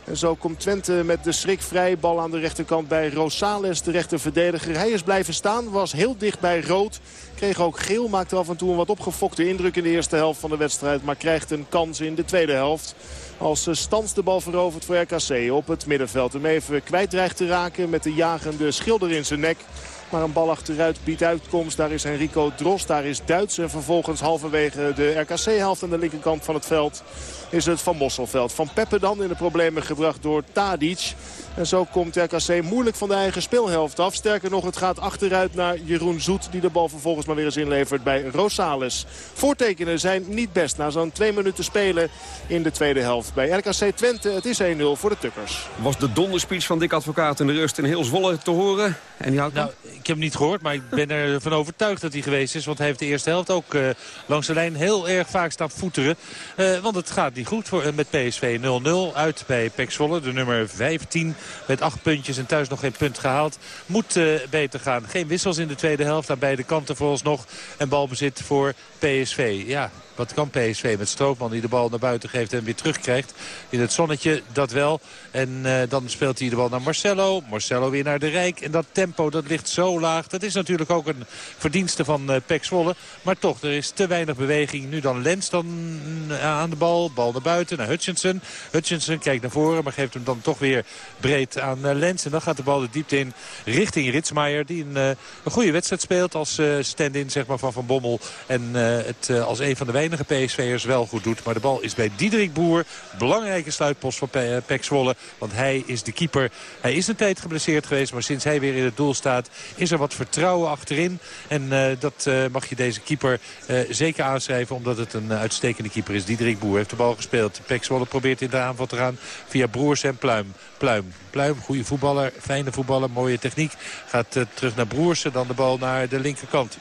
En zo komt Twente met de schrik vrij. Bal aan de rechterkant bij Rosales, de rechterverdediger. Hij is blijven staan, was heel dicht bij rood. Kreeg ook geel, maakte af en toe een wat opgefokte indruk in de eerste helft van de wedstrijd. Maar krijgt een kans in de tweede helft. Als Stans de bal verovert voor RKC op het middenveld. Hem even kwijt dreigt te raken met de jagende schilder in zijn nek. Maar een bal achteruit biedt uitkomst. Daar is Enrico Dros, daar is Duits. En vervolgens halverwege de RKC-helft aan de linkerkant van het veld is het Van Mosselveld. Van Peppe dan in de problemen gebracht door Tadic. En zo komt RKC moeilijk van de eigen speelhelft af. Sterker nog, het gaat achteruit naar Jeroen Zoet... die de bal vervolgens maar weer eens inlevert bij Rosales. Voortekenen zijn niet best na zo'n twee minuten spelen in de tweede helft. Bij RKC Twente, het is 1-0 voor de Tukkers. Was de donderspeech van Dick Advocaat in de rust in heel Zwolle te horen? En die houdt nou, heb hem niet gehoord, maar ik ben ervan overtuigd dat hij geweest is. Want hij heeft de eerste helft ook uh, langs de lijn heel erg vaak staan voeteren. Uh, want het gaat niet goed voor, uh, met PSV 0-0 uit bij Pek. De nummer 15 met acht puntjes en thuis nog geen punt gehaald. Moet beter gaan. Geen wissels in de tweede helft aan beide kanten vooralsnog. En balbezit voor PSV. Ja, wat kan PSV met Stroopman die de bal naar buiten geeft en weer terugkrijgt. In het zonnetje, dat wel. En uh, dan speelt hij de bal naar Marcelo. Marcelo weer naar de Rijk. En dat tempo dat ligt zo laag. Dat is natuurlijk ook een verdienste van uh, Pek. Maar toch, er is te weinig beweging. Nu dan Lens dan uh, aan de bal. Bal naar buiten, naar Hutchinson. Hutchinson kijkt naar voren, maar geeft hem dan toch weer breed aan Lens. En dan gaat de bal de diepte in richting Ritsmaier. Die een, een goede wedstrijd speelt als stand-in zeg maar, van Van Bommel. En het als een van de weinige PSV'ers wel goed doet. Maar de bal is bij Diederik Boer. Belangrijke sluitpost voor Pek Zwolle. Want hij is de keeper. Hij is een tijd geblesseerd geweest. Maar sinds hij weer in het doel staat is er wat vertrouwen achterin. En dat mag je deze keeper zeker aanschrijven. Omdat het een uitstekende keeper is. Diederik Boer heeft de bal gespeeld. Pek probeert in de aanval te gaan via Broers en Pluim. Pluim, Pluim, goede voetballer, fijne voetballer, mooie techniek. Gaat terug naar Broersen, dan de bal naar de linkerkant.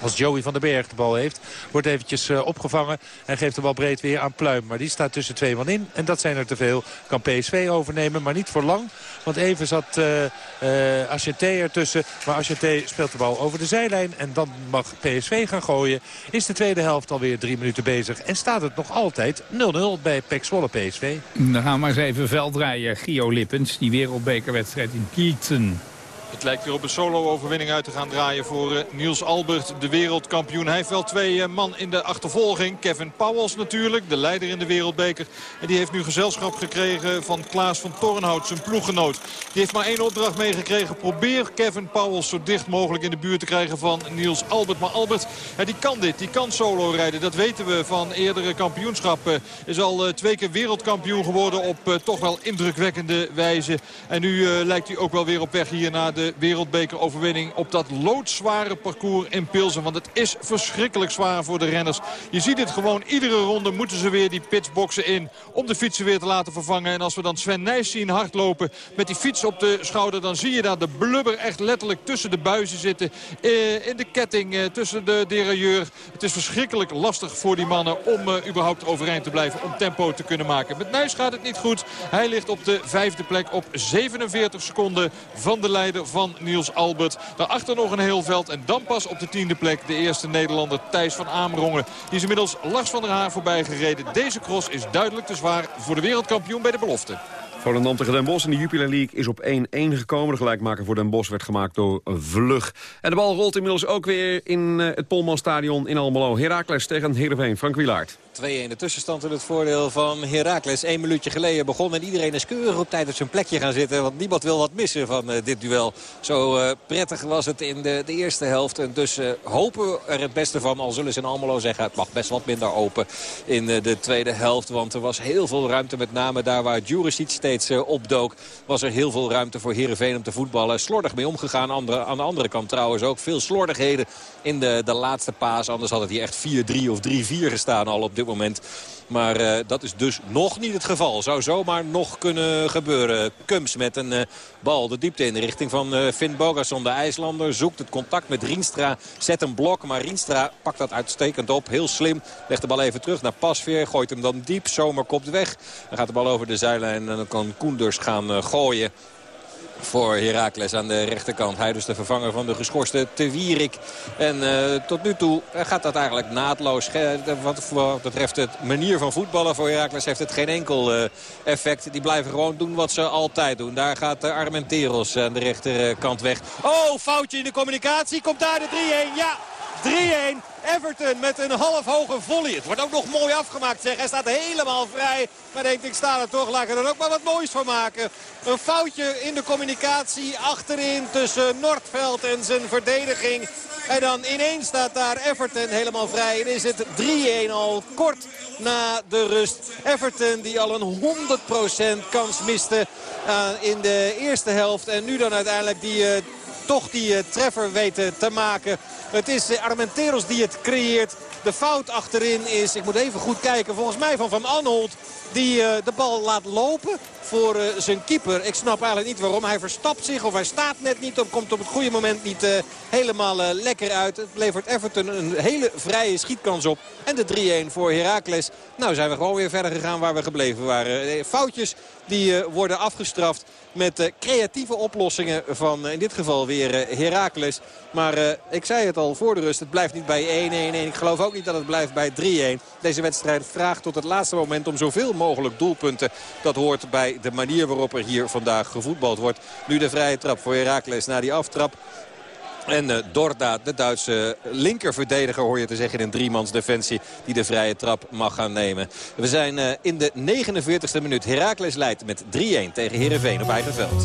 Als Joey van den Berg de bal heeft, wordt eventjes uh, opgevangen. En geeft de bal breed weer aan Pluim. Maar die staat tussen twee man in. En dat zijn er te veel. Kan PSV overnemen, maar niet voor lang. Want even zat uh, uh, Acheté ertussen. Maar Acheté speelt de bal over de zijlijn. En dan mag PSV gaan gooien. Is de tweede helft alweer drie minuten bezig. En staat het nog altijd 0-0 bij PEC Zwolle PSV. Dan gaan we maar eens even veldrijden. Gio Lippens, die wereldbekerwedstrijd in Kieten. Het lijkt weer op een solo-overwinning uit te gaan draaien voor uh, Niels Albert, de wereldkampioen. Hij heeft wel twee uh, man in de achtervolging. Kevin Powels natuurlijk, de leider in de wereldbeker. En die heeft nu gezelschap gekregen van Klaas van Tornhout, zijn ploeggenoot. Die heeft maar één opdracht meegekregen. Probeer Kevin Powels zo dicht mogelijk in de buurt te krijgen van Niels Albert. Maar Albert, die kan dit, die kan solo rijden. Dat weten we van eerdere kampioenschappen. Is al uh, twee keer wereldkampioen geworden op toch wel indrukwekkende wijze. En nu lijkt hij ook wel weer op weg hier naar de wereldbekeroverwinning op dat loodzware parcours in Pilsen. Want het is verschrikkelijk zwaar voor de renners. Je ziet het gewoon, iedere ronde moeten ze weer die pitsboxen in om de fietsen weer te laten vervangen. En als we dan Sven Nijs zien hardlopen met die fiets op de schouder... dan zie je daar de blubber echt letterlijk tussen de buizen zitten. Eh, in de ketting, eh, tussen de derailleur. Het is verschrikkelijk lastig voor die mannen om uh, überhaupt overeind te blijven. Om tempo te kunnen maken. Met Nijs gaat het niet goed. Hij ligt op de vijfde plek op 47 seconden van de leider van Niels Albert. Daarachter nog een heel veld en dan pas op de tiende plek de eerste Nederlander Thijs van Amerongen. Die is inmiddels Lars van der Haar voorbij gereden. Deze cross is duidelijk te zwaar voor de wereldkampioen bij de belofte. Volendam tegen Den Bosch in de Jupiler League is op 1-1 gekomen. De gelijkmaker voor Den Bosch werd gemaakt door Vlug. En de bal rolt inmiddels ook weer in eh, het Polmanstadion in Almelo. Heracles tegen Heerenveen. Frank Wilaert. 2-1 de tussenstand in het voordeel van Heracles. Eén minuutje geleden begon en iedereen is keurig op tijd op zijn plekje gaan zitten. Want niemand wil wat missen van uh, dit duel. Zo uh, prettig was het in de, de eerste helft. En dus uh, hopen we er het beste van. Al zullen ze in Almelo zeggen het mag best wat minder open in de tweede helft. Want er was heel veel ruimte. Met name daar waar Juricic steeds opdook. Was er heel veel ruimte voor Heerenveen om te voetballen. Slordig mee omgegaan. Andere, aan de andere kant trouwens ook veel slordigheden in de, de laatste paas. Anders had het hier echt 4-3 of 3-4 gestaan al op dit moment. Maar uh, dat is dus nog niet het geval. Zou zomaar nog kunnen gebeuren. Kums met een uh, bal de diepte in de richting van uh, Finn Bogason. De IJslander zoekt het contact met Rienstra. Zet een blok, maar Rienstra pakt dat uitstekend op. Heel slim. Legt de bal even terug naar Pasveer. Gooit hem dan diep. Zomer kopt weg. Dan gaat de bal over de zijlijn en dan kan Koenders gaan gooien voor Heracles aan de rechterkant. Hij dus de vervanger van de geschorste Te Wierik. En uh, tot nu toe gaat dat eigenlijk naadloos. Wat, wat betreft het manier van voetballen voor Heracles heeft het geen enkel effect. Die blijven gewoon doen wat ze altijd doen. Daar gaat Armenteros aan de rechterkant weg. Oh, foutje in de communicatie. Komt daar de 3-1. Ja, 3-1. Everton met een half hoge volley. Het wordt ook nog mooi afgemaakt zeg. Hij staat helemaal vrij. Maar denkt ik sta er toch. Laat ik er ook maar wat moois van maken. Een foutje in de communicatie achterin tussen Noordveld en zijn verdediging. En dan ineens staat daar Everton helemaal vrij. En is het 3-1 al kort na de rust. Everton die al een 100% kans miste uh, in de eerste helft. En nu dan uiteindelijk die... Toch die uh, treffer weten te maken. Het is uh, Armenteros die het creëert. De fout achterin is, ik moet even goed kijken, volgens mij van Van Anholt. Die uh, de bal laat lopen voor zijn keeper. Ik snap eigenlijk niet waarom. Hij verstapt zich of hij staat net niet op. Komt op het goede moment niet helemaal lekker uit. Het levert Everton een hele vrije schietkans op. En de 3-1 voor Heracles. Nou zijn we gewoon weer verder gegaan waar we gebleven waren. Foutjes die worden afgestraft met creatieve oplossingen van in dit geval weer Heracles. Maar ik zei het al voor de rust, het blijft niet bij 1-1. Ik geloof ook niet dat het blijft bij 3-1. Deze wedstrijd vraagt tot het laatste moment om zoveel mogelijk doelpunten. Dat hoort bij de manier waarop er hier vandaag gevoetbald wordt. Nu de vrije trap voor Heracles na die aftrap. En uh, Dorda, de Duitse linkerverdediger, hoor je te zeggen in een driemans defensie... die de vrije trap mag gaan nemen. We zijn uh, in de 49e minuut. Heracles leidt met 3-1 tegen Heerenveen op eigen veld.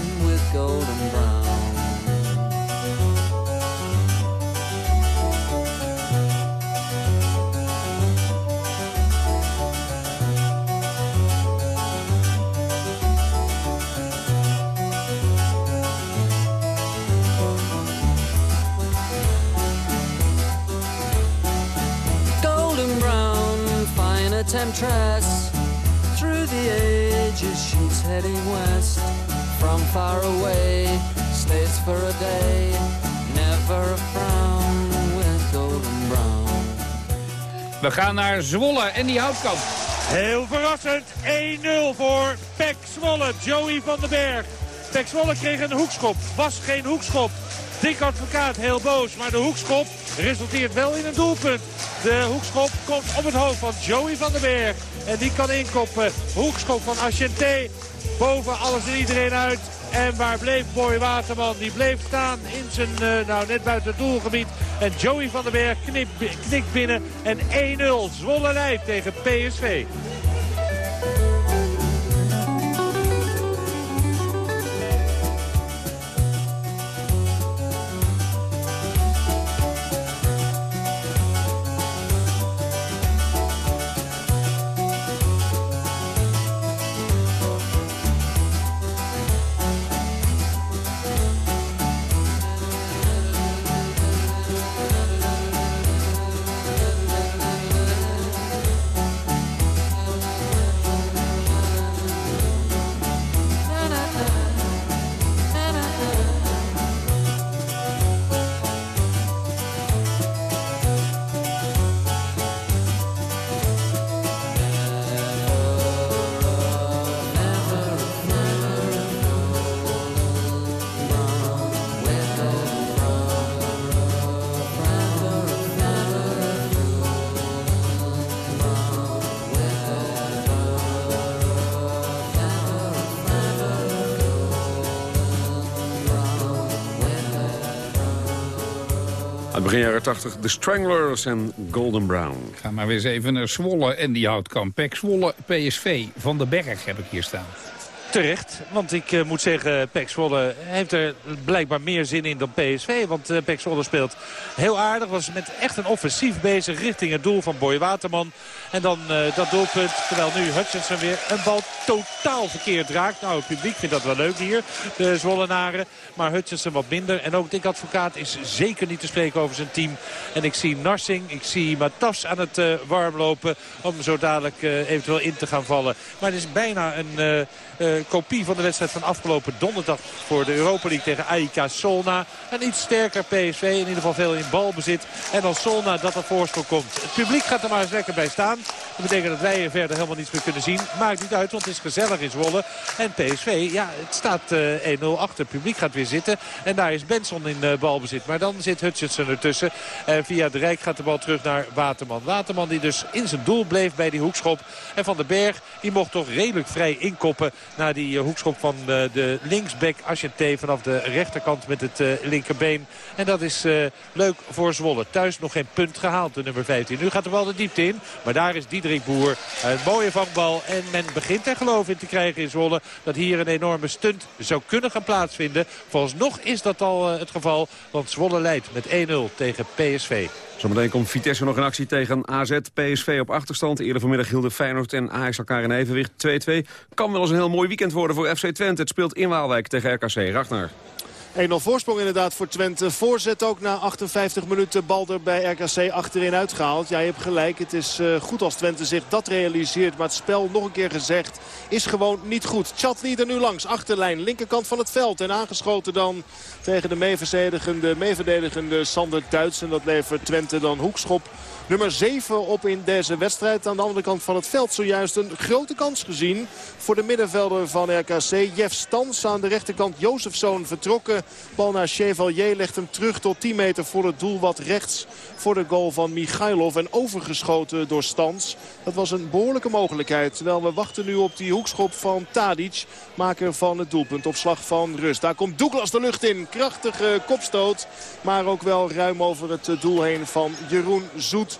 golden brown. golden brown, fine a temptress. Through the ages, she's heading west. Far away, stays for a day. Never a frown with golden brown. We gaan naar Zwolle en die houtkamp. Heel verrassend. 1-0 voor Pek Zwolle. Joey van den Berg. Pek Zwolle kreeg een hoekschop. Was geen hoekschop. Dik advocaat heel boos. Maar de hoekschop resulteert wel in een doelpunt. De hoekschop komt op het hoofd van Joey van den Berg. En die kan inkoppen. Hoekschop van Aschente. Boven alles en iedereen uit. En waar bleef Boy Waterman? Die bleef staan in zijn, eh, nou net buiten het doelgebied. En Joey van den Berg knikt binnen. En 1-0 Zwolle leidt tegen PSV. Begin jaren 80 The Stranglers en Golden Brown. Ga maar weer eens even naar Zwolle en die houtkamp. Pek Zwolle, PSV, Van den Berg heb ik hier staan. Terecht, want ik eh, moet zeggen, Pek Zwolle heeft er blijkbaar meer zin in dan PSV. Want uh, Zwolle speelt heel aardig, was met echt een offensief bezig richting het doel van Boy Waterman. En dan eh, dat doelpunt, terwijl nu Hutchinson weer een bal totaal verkeerd raakt. Nou, het publiek vindt dat wel leuk hier, de Zwollenaren. Maar Hutchinson wat minder. En ook Dick Advocaat is zeker niet te spreken over zijn team. En ik zie Narsing, ik zie Matas aan het warmlopen om zo dadelijk eventueel in te gaan vallen. Maar het is bijna een kopie van de wedstrijd van afgelopen donderdag voor de Europa League tegen AIK Solna. Een iets sterker PSV, in ieder geval veel in balbezit. En dan Solna dat er voorsprong komt. Het publiek gaat er maar eens lekker bij staan. Dat betekent dat wij er verder helemaal niets meer kunnen zien. Maakt niet uit, want het is gezellig in Zwolle. En PSV, ja, het staat uh, 1-0 achter. Het publiek gaat weer zitten. En daar is Benson in uh, balbezit. Maar dan zit Hutchinson ertussen. En via de Rijk gaat de bal terug naar Waterman. Waterman die dus in zijn doel bleef bij die hoekschop. En Van den Berg, die mocht toch redelijk vrij inkoppen naar die uh, hoekschop van uh, de linksback Aschente vanaf de rechterkant met het uh, linkerbeen. En dat is leuk voor Zwolle. Thuis nog geen punt gehaald, de nummer 15. Nu gaat er wel de diepte in, maar daar is Diederik Boer. Een mooie vangbal en men begint er geloof in te krijgen in Zwolle... dat hier een enorme stunt zou kunnen gaan plaatsvinden. Vooralsnog is dat al het geval, want Zwolle leidt met 1-0 tegen PSV. Zometeen komt Vitesse nog in actie tegen AZ. PSV op achterstand. Eerder vanmiddag hielden Feyenoord en Ajax elkaar in evenwicht 2-2. Kan wel eens een heel mooi weekend worden voor FC Twente. Het speelt in Waalwijk tegen RKC. Ragnar. 1-0 voorsprong inderdaad voor Twente. Voorzet ook na 58 minuten bal er bij RKC achterin uitgehaald. Ja, je hebt gelijk. Het is uh, goed als Twente zich dat realiseert. Maar het spel, nog een keer gezegd, is gewoon niet goed. Chatli er nu langs. Achterlijn, linkerkant van het veld. En aangeschoten dan tegen de meeverdedigende, meeverdedigende Sander Duits. En dat levert Twente dan hoekschop nummer 7 op in deze wedstrijd. Aan de andere kant van het veld zojuist een grote kans gezien voor de middenvelder van RKC. Jeff Stans aan de rechterkant Jozefzoon vertrokken. Bal naar Chevalier legt hem terug tot 10 meter voor het doel wat rechts voor de goal van Michailov. En overgeschoten door Stans. Dat was een behoorlijke mogelijkheid. Terwijl we wachten nu op die hoekschop van Tadic. Maker van het doelpunt op slag van rust. Daar komt Douglas de lucht in. Krachtige kopstoot. Maar ook wel ruim over het doel heen van Jeroen Zoet.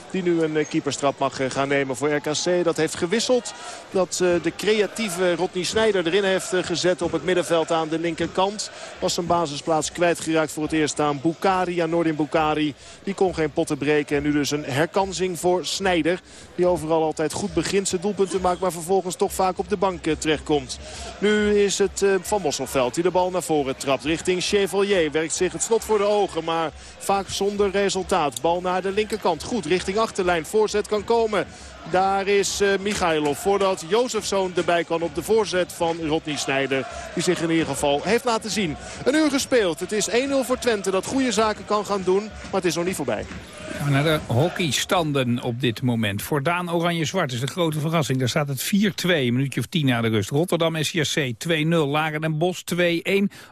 Die nu een keeperstrap mag gaan nemen voor RKC. Dat heeft gewisseld. Dat de creatieve Rodney Snijder erin heeft gezet op het middenveld aan de linkerkant. Was zijn basisplaats kwijtgeraakt voor het eerst aan Bukari. Aan Nordin Bukari. Die kon geen potten breken. En nu dus een herkansing voor Snijder. Die overal altijd goed begint zijn doelpunten maakt. Maar vervolgens toch vaak op de bank terechtkomt. Nu is het Van Mosselveld die de bal naar voren trapt. Richting Chevalier. Werkt zich het slot voor de ogen. Maar vaak zonder resultaat. Bal naar de linkerkant. Goed richting achterlijn. Voorzet kan komen. Daar is uh, Michailov voordat Jozefzoon erbij kan op de voorzet van Rodney Snijder. Die zich in ieder geval heeft laten zien. Een uur gespeeld. Het is 1-0 voor Twente dat goede zaken kan gaan doen. Maar het is nog niet voorbij. We naar de hockeystanden op dit moment. Voor Daan Oranje-Zwart is de grote verrassing. Daar staat het 4-2, een minuutje of 10 na de rust. Rotterdam SCRC 2-0, Laren en Bos 2-1.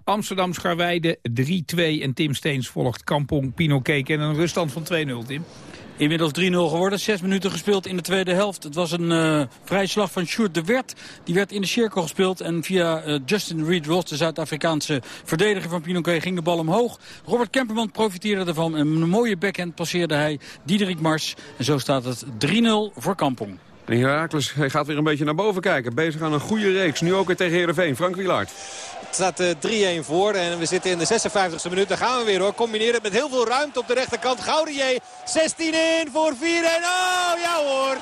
Amsterdam Scharweide 3-2 en Tim Steens volgt Kampong Pinoquet. En een ruststand van 2-0, Tim. Inmiddels 3-0 geworden. Zes minuten gespeeld in de tweede helft. Het was een uh, vrije slag van Sjoerd de Wert. Die werd in de cirkel gespeeld. En via uh, Justin Reed-Ross, de Zuid-Afrikaanse verdediger van Pinoquet, ging de bal omhoog. Robert Kemperman profiteerde ervan. Een mooie backhand passeerde hij Diederik Mars. En zo staat het 3-0 voor Kampong. En Herakles gaat weer een beetje naar boven kijken. Bezig aan een goede reeks. Nu ook weer tegen Heerenveen. Frank Wielaert. Het staat uh, 3-1 voor en we zitten in de 56e minuut. Daar gaan we weer hoor. Combineren met heel veel ruimte op de rechterkant. Gaudier 16 in voor 4-1. Oh ja hoor.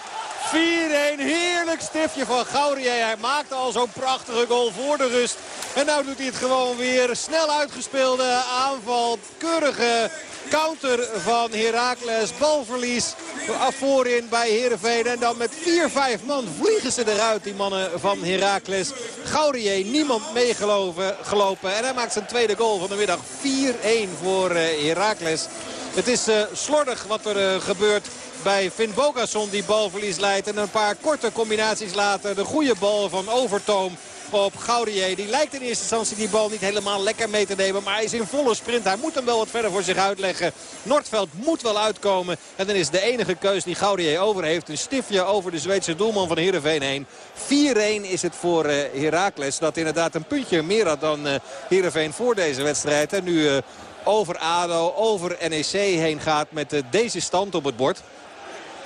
4-1. Heerlijk stiftje van Gaurier. Hij maakte al zo'n prachtige goal voor de rust. En nu doet hij het gewoon weer. Snel uitgespeelde aanval. Keurige counter van Heracles. Balverlies voorin bij Heerenveen. En dan met 4-5 man vliegen ze eruit, die mannen van Heracles. Gaurier, niemand meegelopen. En hij maakt zijn tweede goal van de middag. 4-1 voor Heracles. Het is uh, slordig wat er uh, gebeurt bij Finn Bogason die balverlies leidt. En een paar korte combinaties later de goede bal van Overtoom op Gaudier. Die lijkt in eerste instantie die bal niet helemaal lekker mee te nemen. Maar hij is in volle sprint. Hij moet hem wel wat verder voor zich uitleggen. Noordveld moet wel uitkomen. En dan is de enige keus die Gaudier over heeft. Een stiftje over de Zweedse doelman van Heerenveen heen. 4-1 is het voor uh. Dat inderdaad een puntje meer had dan uh, Heerenveen voor deze wedstrijd. En nu uh, over ADO, over NEC heen gaat met deze stand op het bord.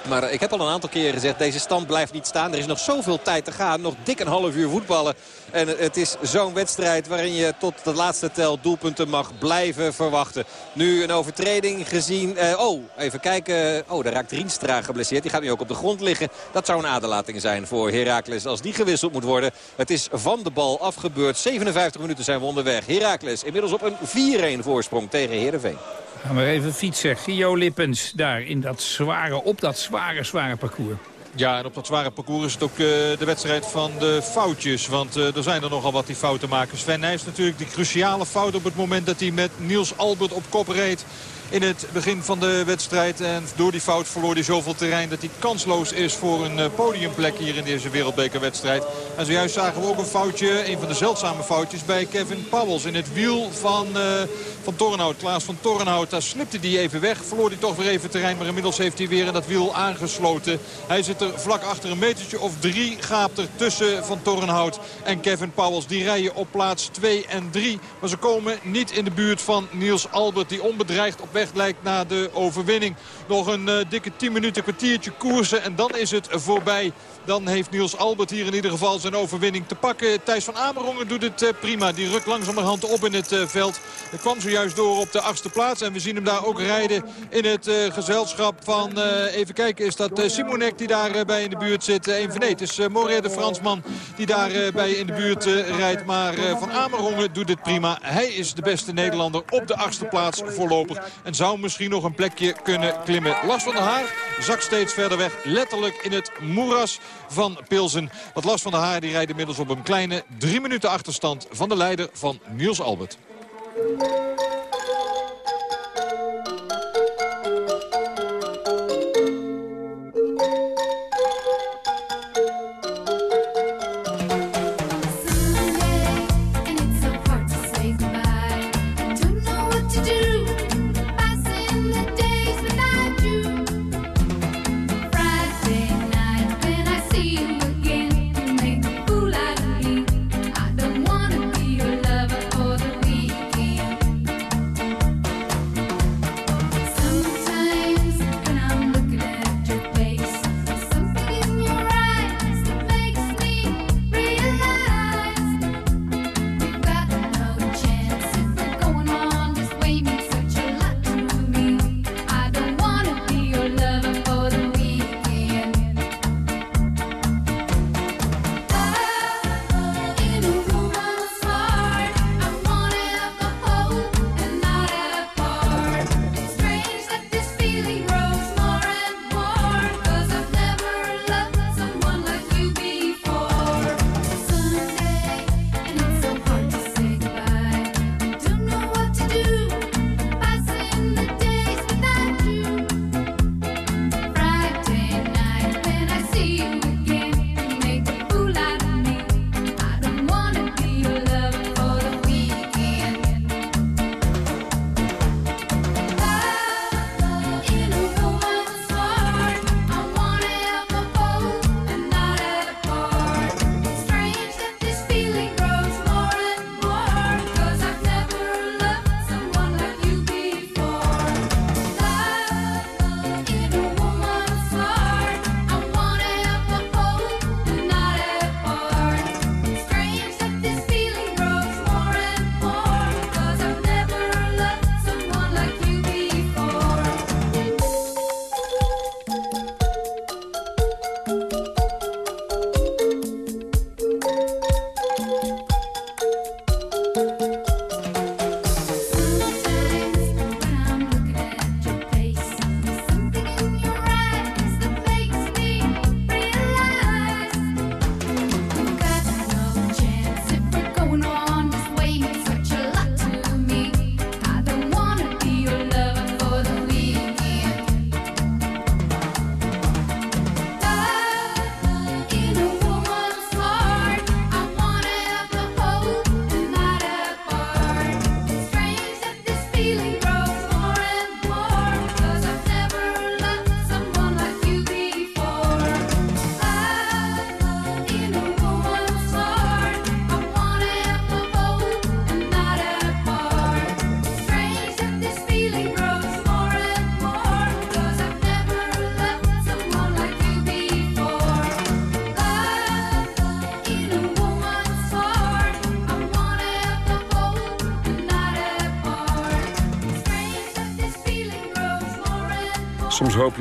Maar ik heb al een aantal keren gezegd, deze stand blijft niet staan. Er is nog zoveel tijd te gaan. Nog dik een half uur voetballen. En het is zo'n wedstrijd waarin je tot de laatste tel doelpunten mag blijven verwachten. Nu een overtreding gezien. Uh, oh, even kijken. Oh, daar raakt Rienstra geblesseerd. Die gaat nu ook op de grond liggen. Dat zou een aderlating zijn voor Heracles als die gewisseld moet worden. Het is van de bal afgebeurd. 57 minuten zijn we onderweg. Heracles inmiddels op een 4-1 voorsprong tegen Heerenveen. Gaan we even fietsen. Gio Lippens daar in dat zware, op dat zware, zware parcours. Ja, en op dat zware parcours is het ook uh, de wedstrijd van de foutjes. Want uh, er zijn er nogal wat die fouten maken. Sven Nijs natuurlijk die cruciale fout op het moment dat hij met Niels Albert op kop reed in het begin van de wedstrijd. En door die fout verloor hij zoveel terrein dat hij kansloos is voor een podiumplek hier in deze wereldbekerwedstrijd. En zojuist zagen we ook een foutje, een van de zeldzame foutjes bij Kevin Powels. In het wiel van, uh, van Tornhout, Klaas van Tornhout. Daar slipte hij even weg, verloor hij toch weer even terrein. Maar inmiddels heeft hij weer in dat wiel aangesloten. Hij zit er vlak achter een metertje of drie gaapt er tussen van Tornhout en Kevin Powels. Die rijden op plaats 2 en 3. Maar ze komen niet in de buurt van Niels Albert die onbedreigd op weg lijkt na de overwinning. Nog een uh, dikke 10 minuten kwartiertje koersen en dan is het voorbij. Dan heeft Niels Albert hier in ieder geval zijn overwinning te pakken. Thijs van Amerongen doet het uh, prima. Die rukt langzamerhand op in het uh, veld. Hij kwam zojuist door op de achtste plaats. En we zien hem daar ook rijden in het gezelschap van... even kijken, is dat Simonek die daarbij in de buurt zit? een van nee, het is Moret de Fransman die daarbij in de buurt rijdt. Maar Van Amerongen doet het prima. Hij is de beste Nederlander op de achtste plaats voorlopig. En zou misschien nog een plekje kunnen klimmen. Lars van der Haar zakt steeds verder weg. Letterlijk in het moeras van Pilsen. Wat Lars van der Haar die rijdt inmiddels op een kleine drie minuten achterstand van de leider van Niels Albert.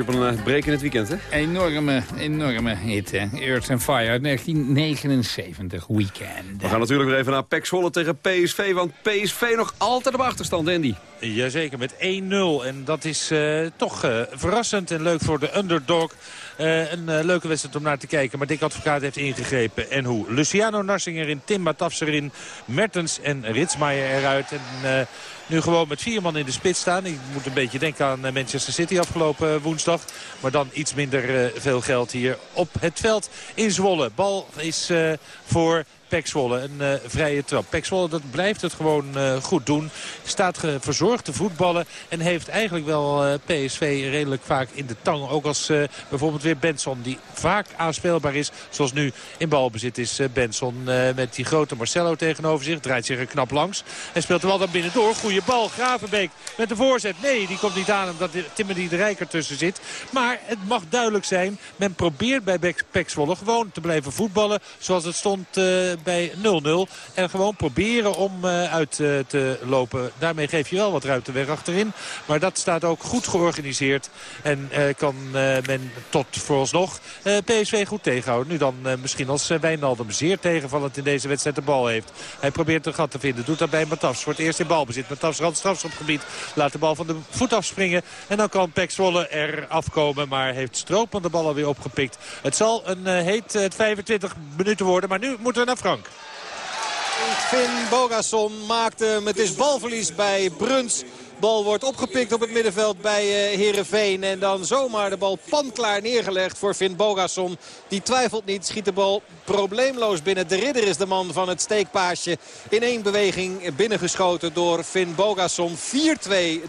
Je op een uh, break in het weekend, hè? Enorme, enorme hit, hè? Earth and Fire uit 1979, weekend. We gaan natuurlijk weer even naar PEC Zwolle tegen PSV, want PSV nog altijd op achterstand, Andy. Jazeker, met 1-0. En dat is uh, toch uh, verrassend en leuk voor de underdog. Uh, een leuke wedstrijd om naar te kijken. Maar Dick Advocaat heeft ingegrepen. En hoe? Luciano Narsinger in, Tim Batafs erin, Mertens en Ritsmaier eruit. En nu gewoon met vier man in de spits staan. Ik moet een beetje denken aan Manchester City afgelopen woensdag. Maar dan iets minder veel geld hier op het veld in Zwolle. Bal is voor Pek. Een uh, vrije trap. Pek dat blijft het gewoon uh, goed doen. Staat verzorgd te voetballen. En heeft eigenlijk wel uh, PSV redelijk vaak in de tang. Ook als bijvoorbeeld weer Benson die vaak aanspeelbaar is. Zoals nu in balbezit is Benson met die grote Marcelo tegenover zich. Draait zich er knap langs. En speelt er wel dan binnendoor. Goede bal. Gravenbeek met de voorzet. Nee, die komt niet aan omdat Timothy de Rijker tussen zit. Maar het mag duidelijk zijn. Men probeert bij Pek gewoon te blijven voetballen. Zoals het stond bij 0-0. En gewoon proberen om uh, uit uh, te lopen. Daarmee geef je wel wat ruimte weg achterin. Maar dat staat ook goed georganiseerd. En kan men tot vooralsnog PSV goed tegenhouden. Nu dan misschien als Wijnaldum zeer tegenvallend in deze wedstrijd de bal heeft. Hij probeert een gat te vinden. Doet dat bij Matafs. Voor het eerst in balbezit. Matafs rand strafschopgebied. Laat de bal van de voet afspringen. En dan kan Pek Zwolle er afkomen. Maar heeft Stroopman de bal alweer opgepikt. Het zal een heet 25 minuten worden. Maar nu moeten we naar Frank. Finn Bogason maakte het is balverlies bij Bruns. Bal wordt opgepikt op het middenveld bij uh, Heerenveen. En dan zomaar de bal panklaar neergelegd voor Finn Bogason. Die twijfelt niet, schiet de bal probleemloos binnen. De ridder is de man van het steekpaasje. In één beweging binnengeschoten door Finn Bogason. 4-2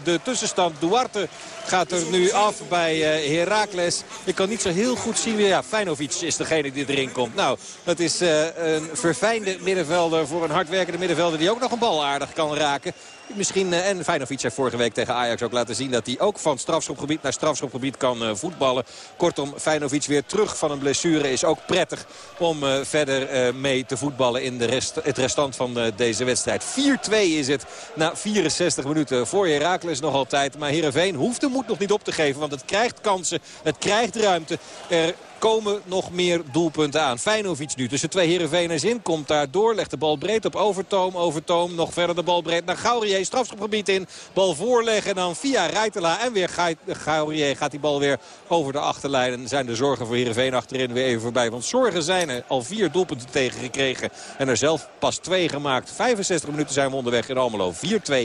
de tussenstand. Duarte gaat er nu af bij uh, Heracles. Ik kan niet zo heel goed zien. Ja, Feinovic is degene die erin komt. Nou, dat is uh, een verfijnde middenvelder voor een hardwerkende middenvelder... die ook nog een bal aardig kan raken. Misschien, uh, en Feinovic heeft vorige week tegen Ajax ook laten zien... dat hij ook van strafschopgebied naar strafschopgebied kan uh, voetballen. Kortom, Feinovic weer terug van een blessure is ook prettig... om uh, verder mee te voetballen in de rest, het restant van deze wedstrijd. 4-2 is het na 64 minuten voor Heracles nog altijd. Maar Heerenveen hoeft de moed nog niet op te geven... want het krijgt kansen, het krijgt ruimte. Er komen nog meer doelpunten aan. Feinovic nu tussen twee Heerenveeners in. Komt daar door, legt de bal breed op Overtoom. Overtoom nog verder de bal breed naar Gaurier. Strafschopgebied in, bal voorleggen en dan via Rijtela. En weer Gaurier gaat die bal weer over de achterlijn. En zijn de zorgen voor Heerenveen achterin weer even voorbij. Want zorgen zijn er al vier doelpunten tegengekregen. En er zelf pas twee gemaakt. 65 minuten zijn we onderweg in Almelo. 4-2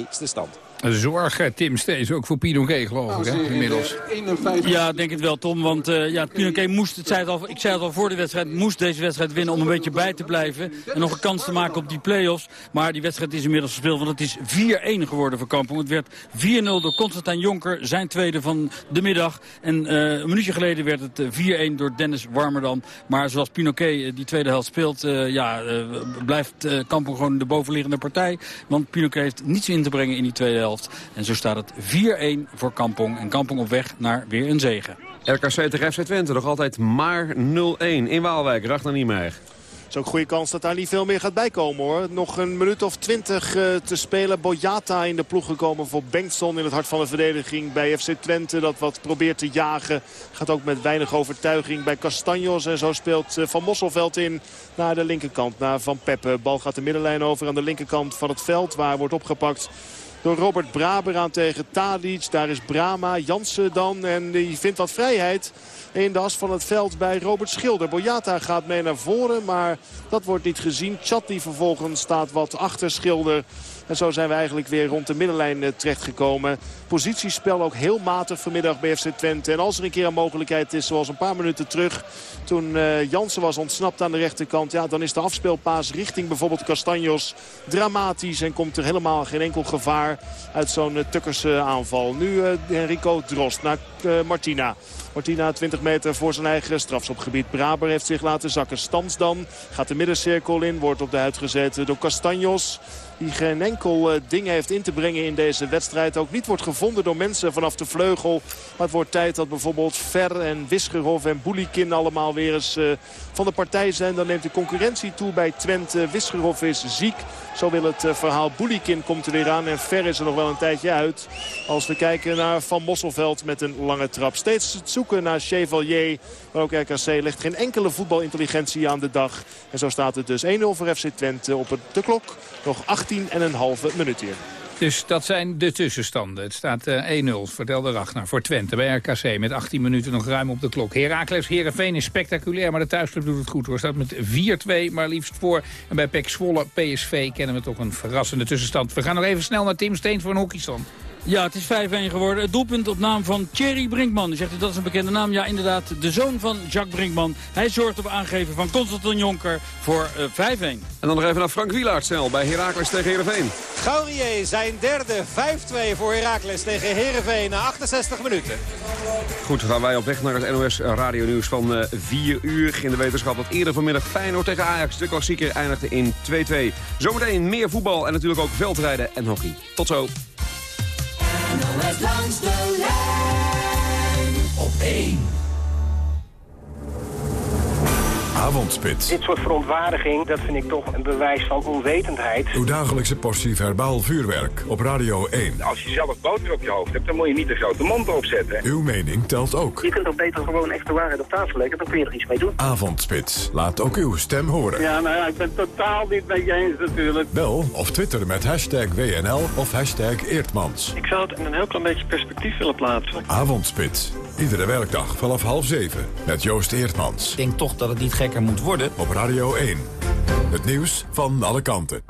is de stand. Zorgen, Tim Stees, ook voor Pinoquet geloof ik, hè, inmiddels. Ja, denk het wel, Tom. Want uh, ja, Pinoquet moest, het zei het al, ik zei het al voor de wedstrijd, moest deze wedstrijd winnen om een beetje bij te blijven. En nog een kans te maken op die play-offs. Maar die wedstrijd is inmiddels gespeeld, want het is 4-1 geworden voor Kampong. Het werd 4-0 door Constantijn Jonker, zijn tweede van de middag. En uh, een minuutje geleden werd het 4-1 eh, door Dennis Warmerdam. Maar zoals Pinoquet die tweede helft speelt, uh, ja, blijft Kampong gewoon de bovenliggende partij. Want Pinoquet heeft niets in te brengen in die tweede helft. En zo staat het 4-1 voor Kampong. En Kampong op weg naar weer een zegen. RKC tegen FC Twente nog altijd maar 0-1 in Waalwijk. Ragnar Niemeyer. Het is ook een goede kans dat daar niet veel meer gaat bijkomen hoor. Nog een minuut of twintig uh, te spelen. Boyata in de ploeg gekomen voor Bengtson in het hart van de verdediging bij FC Twente. Dat wat probeert te jagen. Gaat ook met weinig overtuiging bij Castanjos. En zo speelt uh, Van Mosselveld in naar de linkerkant. Naar Van Peppe. Bal gaat de middenlijn over aan de linkerkant van het veld. Waar wordt opgepakt door Robert Braber aan tegen Tadic. Daar is Brama, Jansen dan. En die vindt wat vrijheid in de as van het veld bij Robert Schilder. Boyata gaat mee naar voren, maar dat wordt niet gezien. Chatli vervolgens staat wat achter Schilder. En zo zijn we eigenlijk weer rond de middenlijn eh, terechtgekomen. Positiespel ook heel matig vanmiddag bij FC Twente. En als er een keer een mogelijkheid is, zoals een paar minuten terug... toen uh, Jansen was ontsnapt aan de rechterkant... Ja, dan is de afspeelpaas richting bijvoorbeeld Castanjos dramatisch... en komt er helemaal geen enkel gevaar uit zo'n uh, Tukkerse aanval. Nu uh, Enrico Drost naar Martina. Martina 20 meter voor zijn eigen strafschopgebied. Braber heeft zich laten zakken. Stans dan gaat de middencirkel in. Wordt op de huid gezet door Castanjos. Die geen enkel uh, ding heeft in te brengen in deze wedstrijd. Ook niet wordt gevonden door mensen vanaf de vleugel. Maar het wordt tijd dat bijvoorbeeld Ver en Wisgerhof en Boulikin allemaal weer eens uh, van de partij zijn. Dan neemt de concurrentie toe bij Twente. Wisgerhof is ziek. Zo wil het uh, verhaal. Boulikin komt er weer aan en Ver is er nog wel een tijdje uit. Als we kijken naar Van Mosselveld met een lange trap. Steeds het zoeken naar Chevalier. Maar ook RKC legt geen enkele voetbalintelligentie aan de dag. En zo staat het dus 1-0 voor FC Twente op de klok. Nog 18,5 minuut hier. Dus dat zijn de tussenstanden. Het staat uh, 1-0, vertelde Ragnar, voor Twente bij RKC. Met 18 minuten nog ruim op de klok. Heracles Herenveen is spectaculair, maar de thuisclub doet het goed hoor. Staat met 4-2 maar liefst voor. En bij PEC Zwolle PSV kennen we toch een verrassende tussenstand. We gaan nog even snel naar Tim Steens voor een hockeystand. Ja, het is 5-1 geworden. Het doelpunt op naam van Thierry Brinkman. U zegt dat is een bekende naam. Ja, inderdaad, de zoon van Jacques Brinkman. Hij zorgt op aangeven van Constantin Jonker voor uh, 5-1. En dan nog even naar Frank Wielaert snel bij Heracles tegen Heerenveen. Gaurier zijn derde 5-2 voor Heracles tegen Heerenveen na 68 minuten. Goed, gaan wij op weg naar het NOS Radio Nieuws van uh, 4 uur. In de wetenschap dat eerder vanmiddag Feyenoord tegen Ajax. De klassieker eindigde in 2-2. Zometeen meer voetbal en natuurlijk ook veldrijden en hockey. Tot zo. NOS langs de lijn op 1. Avondspits. Dit soort verontwaardiging, dat vind ik toch een bewijs van onwetendheid. Uw dagelijkse portie verbaal vuurwerk op Radio 1. Als je zelf boter op je hoofd hebt, dan moet je niet de grote mond opzetten. Uw mening telt ook. Je kunt toch beter gewoon echt de waarheid op tafel leggen, dan kun je er iets mee doen. Avondspits. Laat ook uw stem horen. Ja, nou ja, ik ben totaal niet met je eens natuurlijk. Bel of twitter met hashtag WNL of hashtag Eertmans. Ik zou het in een heel klein beetje perspectief willen plaatsen. Avondspits. Iedere werkdag vanaf half zeven met Joost Eertmans. Ik denk toch dat het niet moet worden. Op Radio 1. Het nieuws van alle kanten.